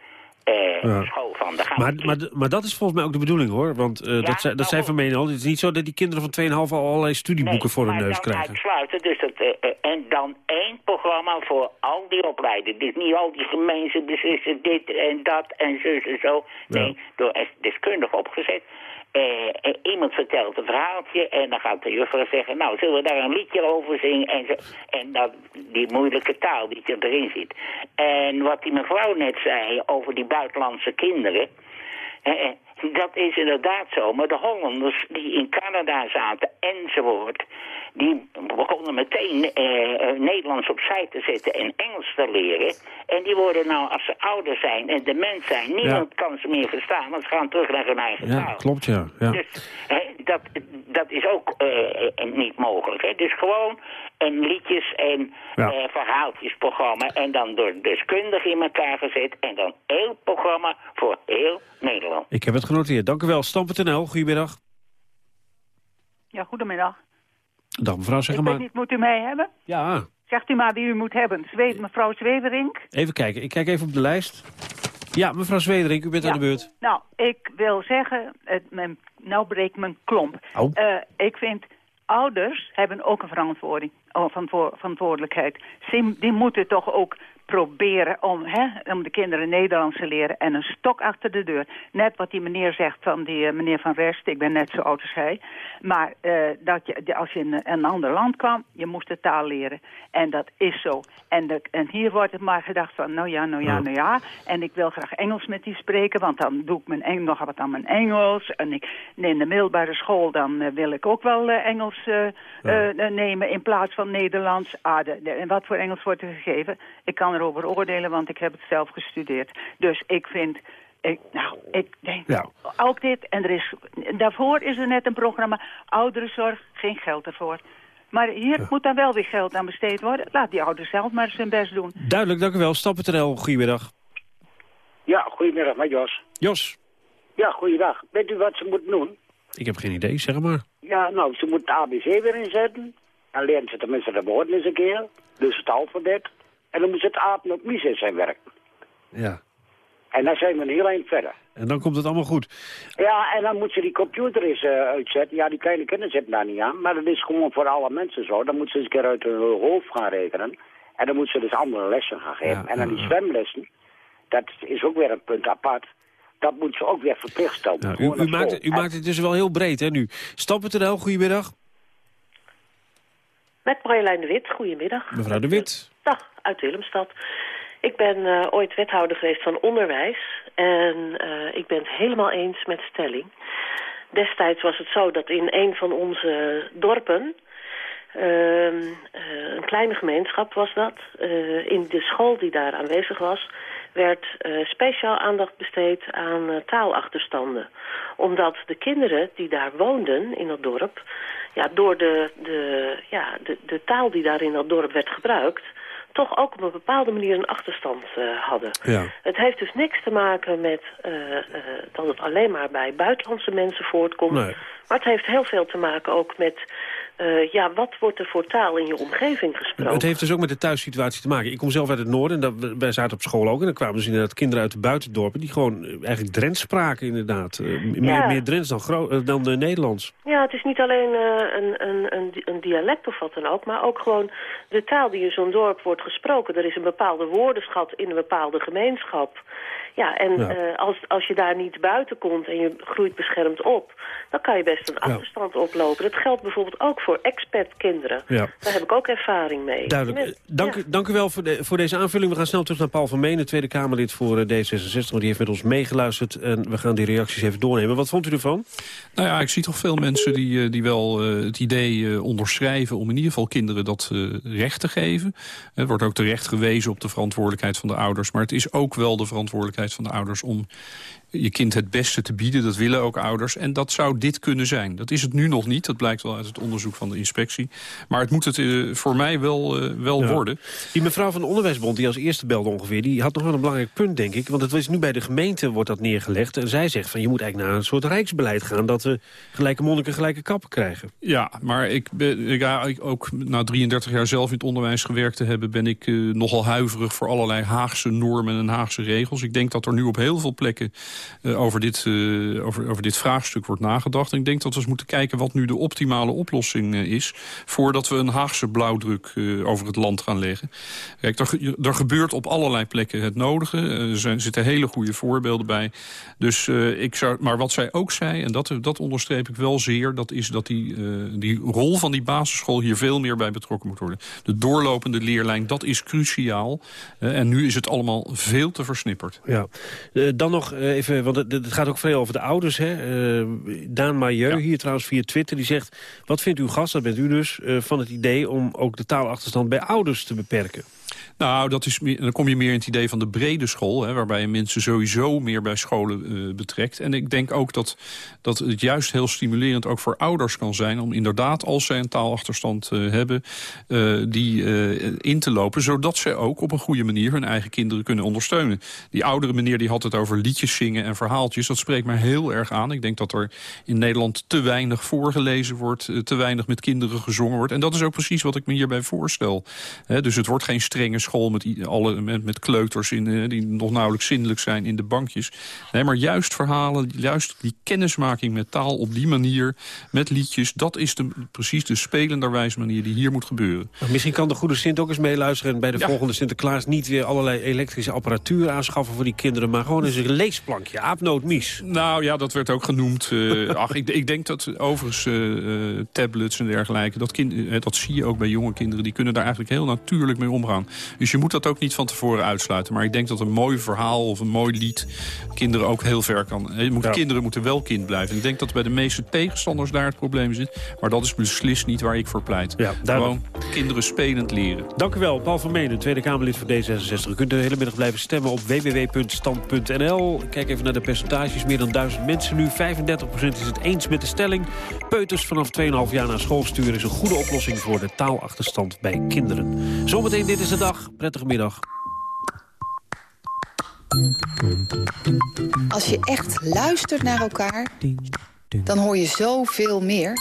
uh, school van. Daar gaan maar, maar, maar dat is volgens mij ook de bedoeling hoor. Want uh, ja, dat, dat nou, zijn van mening al. Het is niet zo dat die kinderen van 2,5 al allerlei studieboeken nee, voor hun neus krijgen. uitsluiten. Dus dat, uh, en dan één programma voor al die opleidingen. Dus niet al die gemeenten beslissen dit en dat en zo en zo. Nee, ja. door deskundig opgezet. Uh, iemand vertelt een verhaaltje en dan gaat de juffrouw zeggen... nou, zullen we daar een liedje over zingen? En, zo, en dat, die moeilijke taal die erin zit. En wat die mevrouw net zei over die buitenlandse kinderen... Uh, dat is inderdaad zo. Maar de Hollanders die in Canada zaten enzovoort... die begonnen meteen eh, Nederlands opzij te zetten en Engels te leren. En die worden nou, als ze ouder zijn en dement zijn... niemand ja. kan ze meer verstaan, want ze gaan terug naar hun eigen ja, taal. klopt, ja. ja. Dus hè, dat, dat is ook uh, niet mogelijk. Hè. Dus gewoon een liedjes- en ja. uh, verhaaltjesprogramma... en dan door deskundigen in elkaar gezet... en dan heel programma voor heel Nederland. Ik heb het genoteerd. Dank u wel. Stam.nl, goedemiddag. Ja, goedemiddag. Dag mevrouw, zeg ik maar. Ik weet niet, moet u mij hebben? Ja. Zegt u maar wie u moet hebben. Zweed, mevrouw Zweverink. Even kijken, ik kijk even op de lijst. Ja, mevrouw Zwederink, u bent ja. aan de beurt. Nou, ik wil zeggen, het, mijn, nou breekt mijn klomp. Oh. Uh, ik vind, ouders hebben ook een verantwoording, oh, verantwo verantwoordelijkheid. Die moeten toch ook proberen om, hè, om de kinderen Nederlands te leren en een stok achter de deur. Net wat die meneer zegt van die uh, meneer Van Rest, ik ben net zo oud als hij. Maar uh, dat je, als je in een ander land kwam, je moest de taal leren. En dat is zo. En, de, en hier wordt het maar gedacht van, nou ja, nou ja, nou ja. En ik wil graag Engels met die spreken, want dan doe ik mijn Engels, nog wat aan mijn Engels. En ik, in de middelbare school, dan uh, wil ik ook wel Engels ja. nemen in plaats van Nederlands. Ah, de, de, en wat voor Engels wordt er gegeven? Ik kan erover oordelen, want ik heb het zelf gestudeerd. Dus ik vind... Ik, nou, ik denk ja. ook dit. En er is, daarvoor is er net een programma ouderenzorg, geen geld ervoor. Maar hier ja. moet dan wel weer geld aan besteed worden. Laat die ouders zelf maar zijn best doen. Duidelijk, dank u wel. Stappen.nl, goedemiddag. Ja, goedemiddag, met Jos. Jos. Ja, goeiedag. Weet u wat ze moeten doen? Ik heb geen idee, zeg maar. Ja, nou, ze moeten ABC weer inzetten. Dan leren ze tenminste de woorden eens een keer. Dus het alfabet. En dan moet het apen op Mises zijn werk. Ja. En dan zijn we een heel eind verder. En dan komt het allemaal goed. Ja, en dan moet ze die computer eens uh, uitzetten. Ja, die kleine kinderen zitten daar niet aan. Maar dat is gewoon voor alle mensen zo. Dan moeten ze eens een keer uit hun hoofd gaan rekenen. En dan moeten ze dus andere lessen gaan geven. Ja, en dan die zwemlessen, dat is ook weer een punt apart. Dat moet ze ook weer verplicht stellen. U, u, maakt, u maakt het dus wel heel breed, hè, nu. Stappen.nl, goedemiddag. Met Marjolein de Wit, goedemiddag. Mevrouw de Wit. Dag, uit Willemstad. Ik ben uh, ooit wethouder geweest van onderwijs. En uh, ik ben het helemaal eens met stelling. Destijds was het zo dat in een van onze dorpen... Uh, een kleine gemeenschap was dat. in de school die daar aanwezig was... werd speciaal aandacht besteed aan taalachterstanden. Omdat de kinderen die daar woonden in dat dorp... Ja, door de, de, ja, de, de taal die daar in dat dorp werd gebruikt toch ook op een bepaalde manier een achterstand uh, hadden. Ja. Het heeft dus niks te maken met uh, uh, dat het alleen maar bij buitenlandse mensen voortkomt. Nee. Maar het heeft heel veel te maken ook met eh, ja, wat wordt er voor taal in je omgeving gesproken? Het heeft dus ook met de thuissituatie te maken. Ik kom zelf uit het noorden en dat, wij zaten op school ook. En dan kwamen dus inderdaad kinderen uit de buitendorpen... die gewoon eh, eigenlijk Drents spraken inderdaad. Uh, meer, Ja. meer Drents dan, dan de Nederlands. Ja, het is niet alleen eh, een, een, een, een dialect of wat dan ook... maar ook gewoon de taal die in zo'n dorp wordt gesproken. Er is een bepaalde woordenschat in een bepaalde gemeenschap. Ja, en Ja. eh, als, als je daar niet buiten komt en je groeit beschermd op... dan kan je best een achterstand oplopen. Dat geldt bijvoorbeeld ook voor expat-kinderen. Ja. Daar heb ik ook ervaring mee. Duidelijk. Met- Dank, u, dank u wel voor, de, voor deze aanvulling. We gaan snel terug naar Paul van Menen, Tweede Kamerlid voor eh, D66. Want die heeft met ons meegeluisterd en we gaan die reacties even doornemen. Wat vond u ervan? Nou ja, ik zie toch veel mensen die, eh, die wel eh, het idee eh, onderschrijven... om in ieder geval kinderen dat eh, recht te geven. Er wordt ook terecht gewezen op de verantwoordelijkheid van de ouders. Maar het is ook wel de verantwoordelijkheid van de ouders... om je kind het beste te bieden. Dat willen ook ouders. En dat zou dit kunnen zijn. Dat is het nu nog niet. Dat blijkt wel uit het onderzoek van de inspectie. Maar het moet het eh, voor mij wel, eh, wel Ja. worden. Die mevrouw van de Onderwijsbond, die als eerste belde ongeveer... die had nog wel een belangrijk punt, denk ik. Want het is nu bij de gemeente wordt dat neergelegd. En zij zegt van je moet eigenlijk naar een soort rijksbeleid gaan... dat we gelijke monniken gelijke kappen krijgen. Ja, maar ik ben, ik, ja, ik ook na 33 jaar zelf in het onderwijs gewerkt te hebben... ben ik eh, nogal huiverig voor allerlei Haagse normen en Haagse regels. Ik denk dat er nu op heel veel plekken eh, over, dit, eh, over, over dit vraagstuk wordt nagedacht. En ik denk dat we eens moeten kijken wat nu de optimale oplossing eh, is... voordat we een Haagse blauwdruk over het land gaan leggen. Kijk, er, ge- gebeurt op allerlei plekken het nodige. Er zitten hele goede voorbeelden bij. Dus, ik zou, maar wat zij ook zei, en dat, dat onderstreep ik wel zeer... dat is dat die, die rol van die basisschool hier veel meer bij betrokken moet worden. De doorlopende leerlijn, dat is cruciaal. En nu is het allemaal veel te versnipperd. Ja. Dan nog eh, even, want het, het gaat ook veel over de ouders. Hè? Eh, Daan Mailleu, hier trouwens via Twitter, die zegt... wat vindt uw gast, dat bent u dus, eh, van het idee... om ook de taalachterstand bij ouders te beperken? Nou, dat is meer, dan kom je meer in het idee van de brede school... Hè, waarbij je mensen sowieso meer bij scholen eh, betrekt. En ik denk ook dat, dat het juist heel stimulerend ook voor ouders kan zijn... om inderdaad, als zij een taalachterstand eh, hebben, eh, die in te lopen... zodat zij ook op een goede manier hun eigen kinderen kunnen ondersteunen. Die oudere meneer die had het over liedjes zingen en verhaaltjes. Dat spreekt mij heel erg aan. Ik denk dat er in Nederland te weinig voorgelezen wordt... te weinig met kinderen gezongen wordt. En dat is ook precies wat ik me hierbij voorstel. Dus het wordt geen strenge school met, alle, met, met kleuters in, eh, die nog nauwelijks zindelijk zijn in de bankjes. Nee, maar juist verhalen, juist die kennismaking met taal op die manier, met liedjes, dat is de, precies de spelenderwijs manier die hier moet gebeuren. Maar Misschien kan de goede Sint ook eens meeluisteren... en bij de Ja. volgende Sinterklaas niet weer allerlei elektrische apparatuur aanschaffen voor die kinderen... maar gewoon eens een leesplankje, aapnoot mies. Nou ja, dat werd ook genoemd. eh, ach, ik, ik denk dat overigens eh, tablets en dergelijke... Dat, kind, dat zie je ook bij jonge kinderen. Die kunnen daar eigenlijk heel natuurlijk mee omgaan. Dus je moet dat ook niet van tevoren uitsluiten. Maar ik denk dat een mooi verhaal of een mooi lied... kinderen ook heel ver kan. eh, Je moet, Ja. Kinderen moeten wel kind blijven. Ik denk dat bij de meeste tegenstanders daar het probleem zit. Maar dat is beslist niet waar ik voor pleit. Ja. Gewoon kinderen spelend leren. Dank u wel, Paul van Menen, Tweede Kamerlid voor D66. U kunt de hele middag blijven stemmen op www.stand.nl. Kijk even naar de percentages. Meer dan duizend mensen nu. 35% is het eens met de stelling. Peuters vanaf 2,5 jaar naar school sturen... is een goede oplossing voor de taalachterstand bij kinderen. Zometeen Dit is de Dag. Prettige middag. Als je echt luistert naar elkaar, dan hoor je zoveel meer.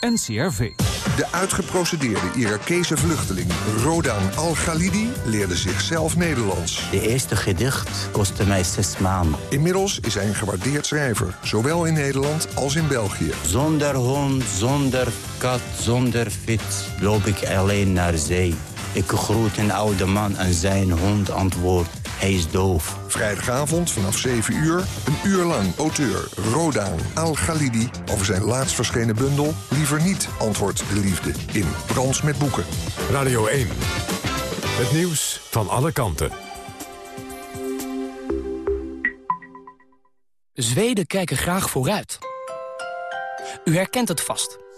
NCRV. De uitgeprocedeerde Irakese vluchteling Rodan Al-Ghalidi leerde zichzelf Nederlands. De eerste gedicht kostte mij zes maanden. Inmiddels is hij een gewaardeerd schrijver, zowel in Nederland als in België. Zonder hond, zonder kat, zonder fiets loop ik alleen naar zee. Ik groet een oude man en zijn hond antwoordt, hij is doof. Vrijdagavond vanaf 7 uur, een uur lang auteur Rodan Al-Ghalidi over zijn laatst verschenen bundel Liever niet, antwoordt de liefde in Brans met boeken. Radio 1. Het nieuws van alle kanten. Zweden kijken graag vooruit. U herkent het vast.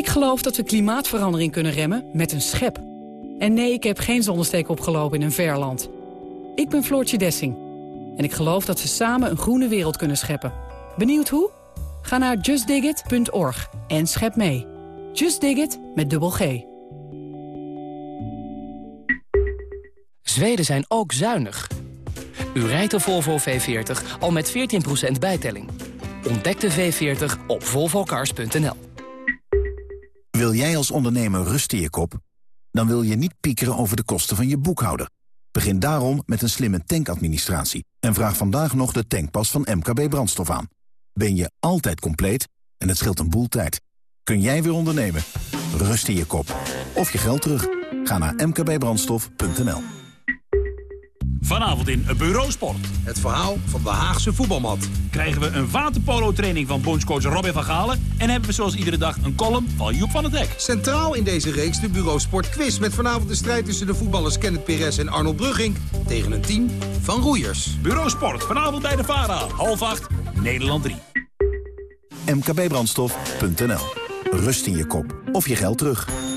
Ik geloof dat we klimaatverandering kunnen remmen met een schep. En nee, ik heb geen zonnesteek opgelopen in een ver land. Ik ben Floortje Dessing. En ik geloof dat we samen een groene wereld kunnen scheppen. Benieuwd hoe? Ga naar justdigit.org en schep mee. Just Dig It met dubbel G. Zweden zijn ook zuinig. U rijdt de Volvo V40 al met 14% bijtelling. Ontdek de V40 op volvocars.nl. Wil jij als ondernemer rust in je kop? Dan wil je niet piekeren over de kosten van je boekhouder. Begin daarom met een slimme tankadministratie. En vraag vandaag nog de tankpas van MKB Brandstof aan. Ben je altijd compleet en het scheelt een boel tijd. Kun jij weer ondernemen? Rust in je kop. Of je geld terug. Ga naar mkbbrandstof.nl Vanavond in Bureau Sport. Het verhaal van de Haagse voetbalmat. Krijgen we een waterpolo-training van bondscoach Robin van Galen... en hebben we zoals iedere dag een column van Joep van het Hek. Centraal in deze reeks de Bureau Sport Quiz... met vanavond de strijd tussen de voetballers Kenneth Perez en Arnold Brugging... tegen een team van roeiers. Bureau Sport, vanavond bij de VARA. Half acht, Nederland 3. mkbbrandstof.nl Rust in je kop. Of je geld terug.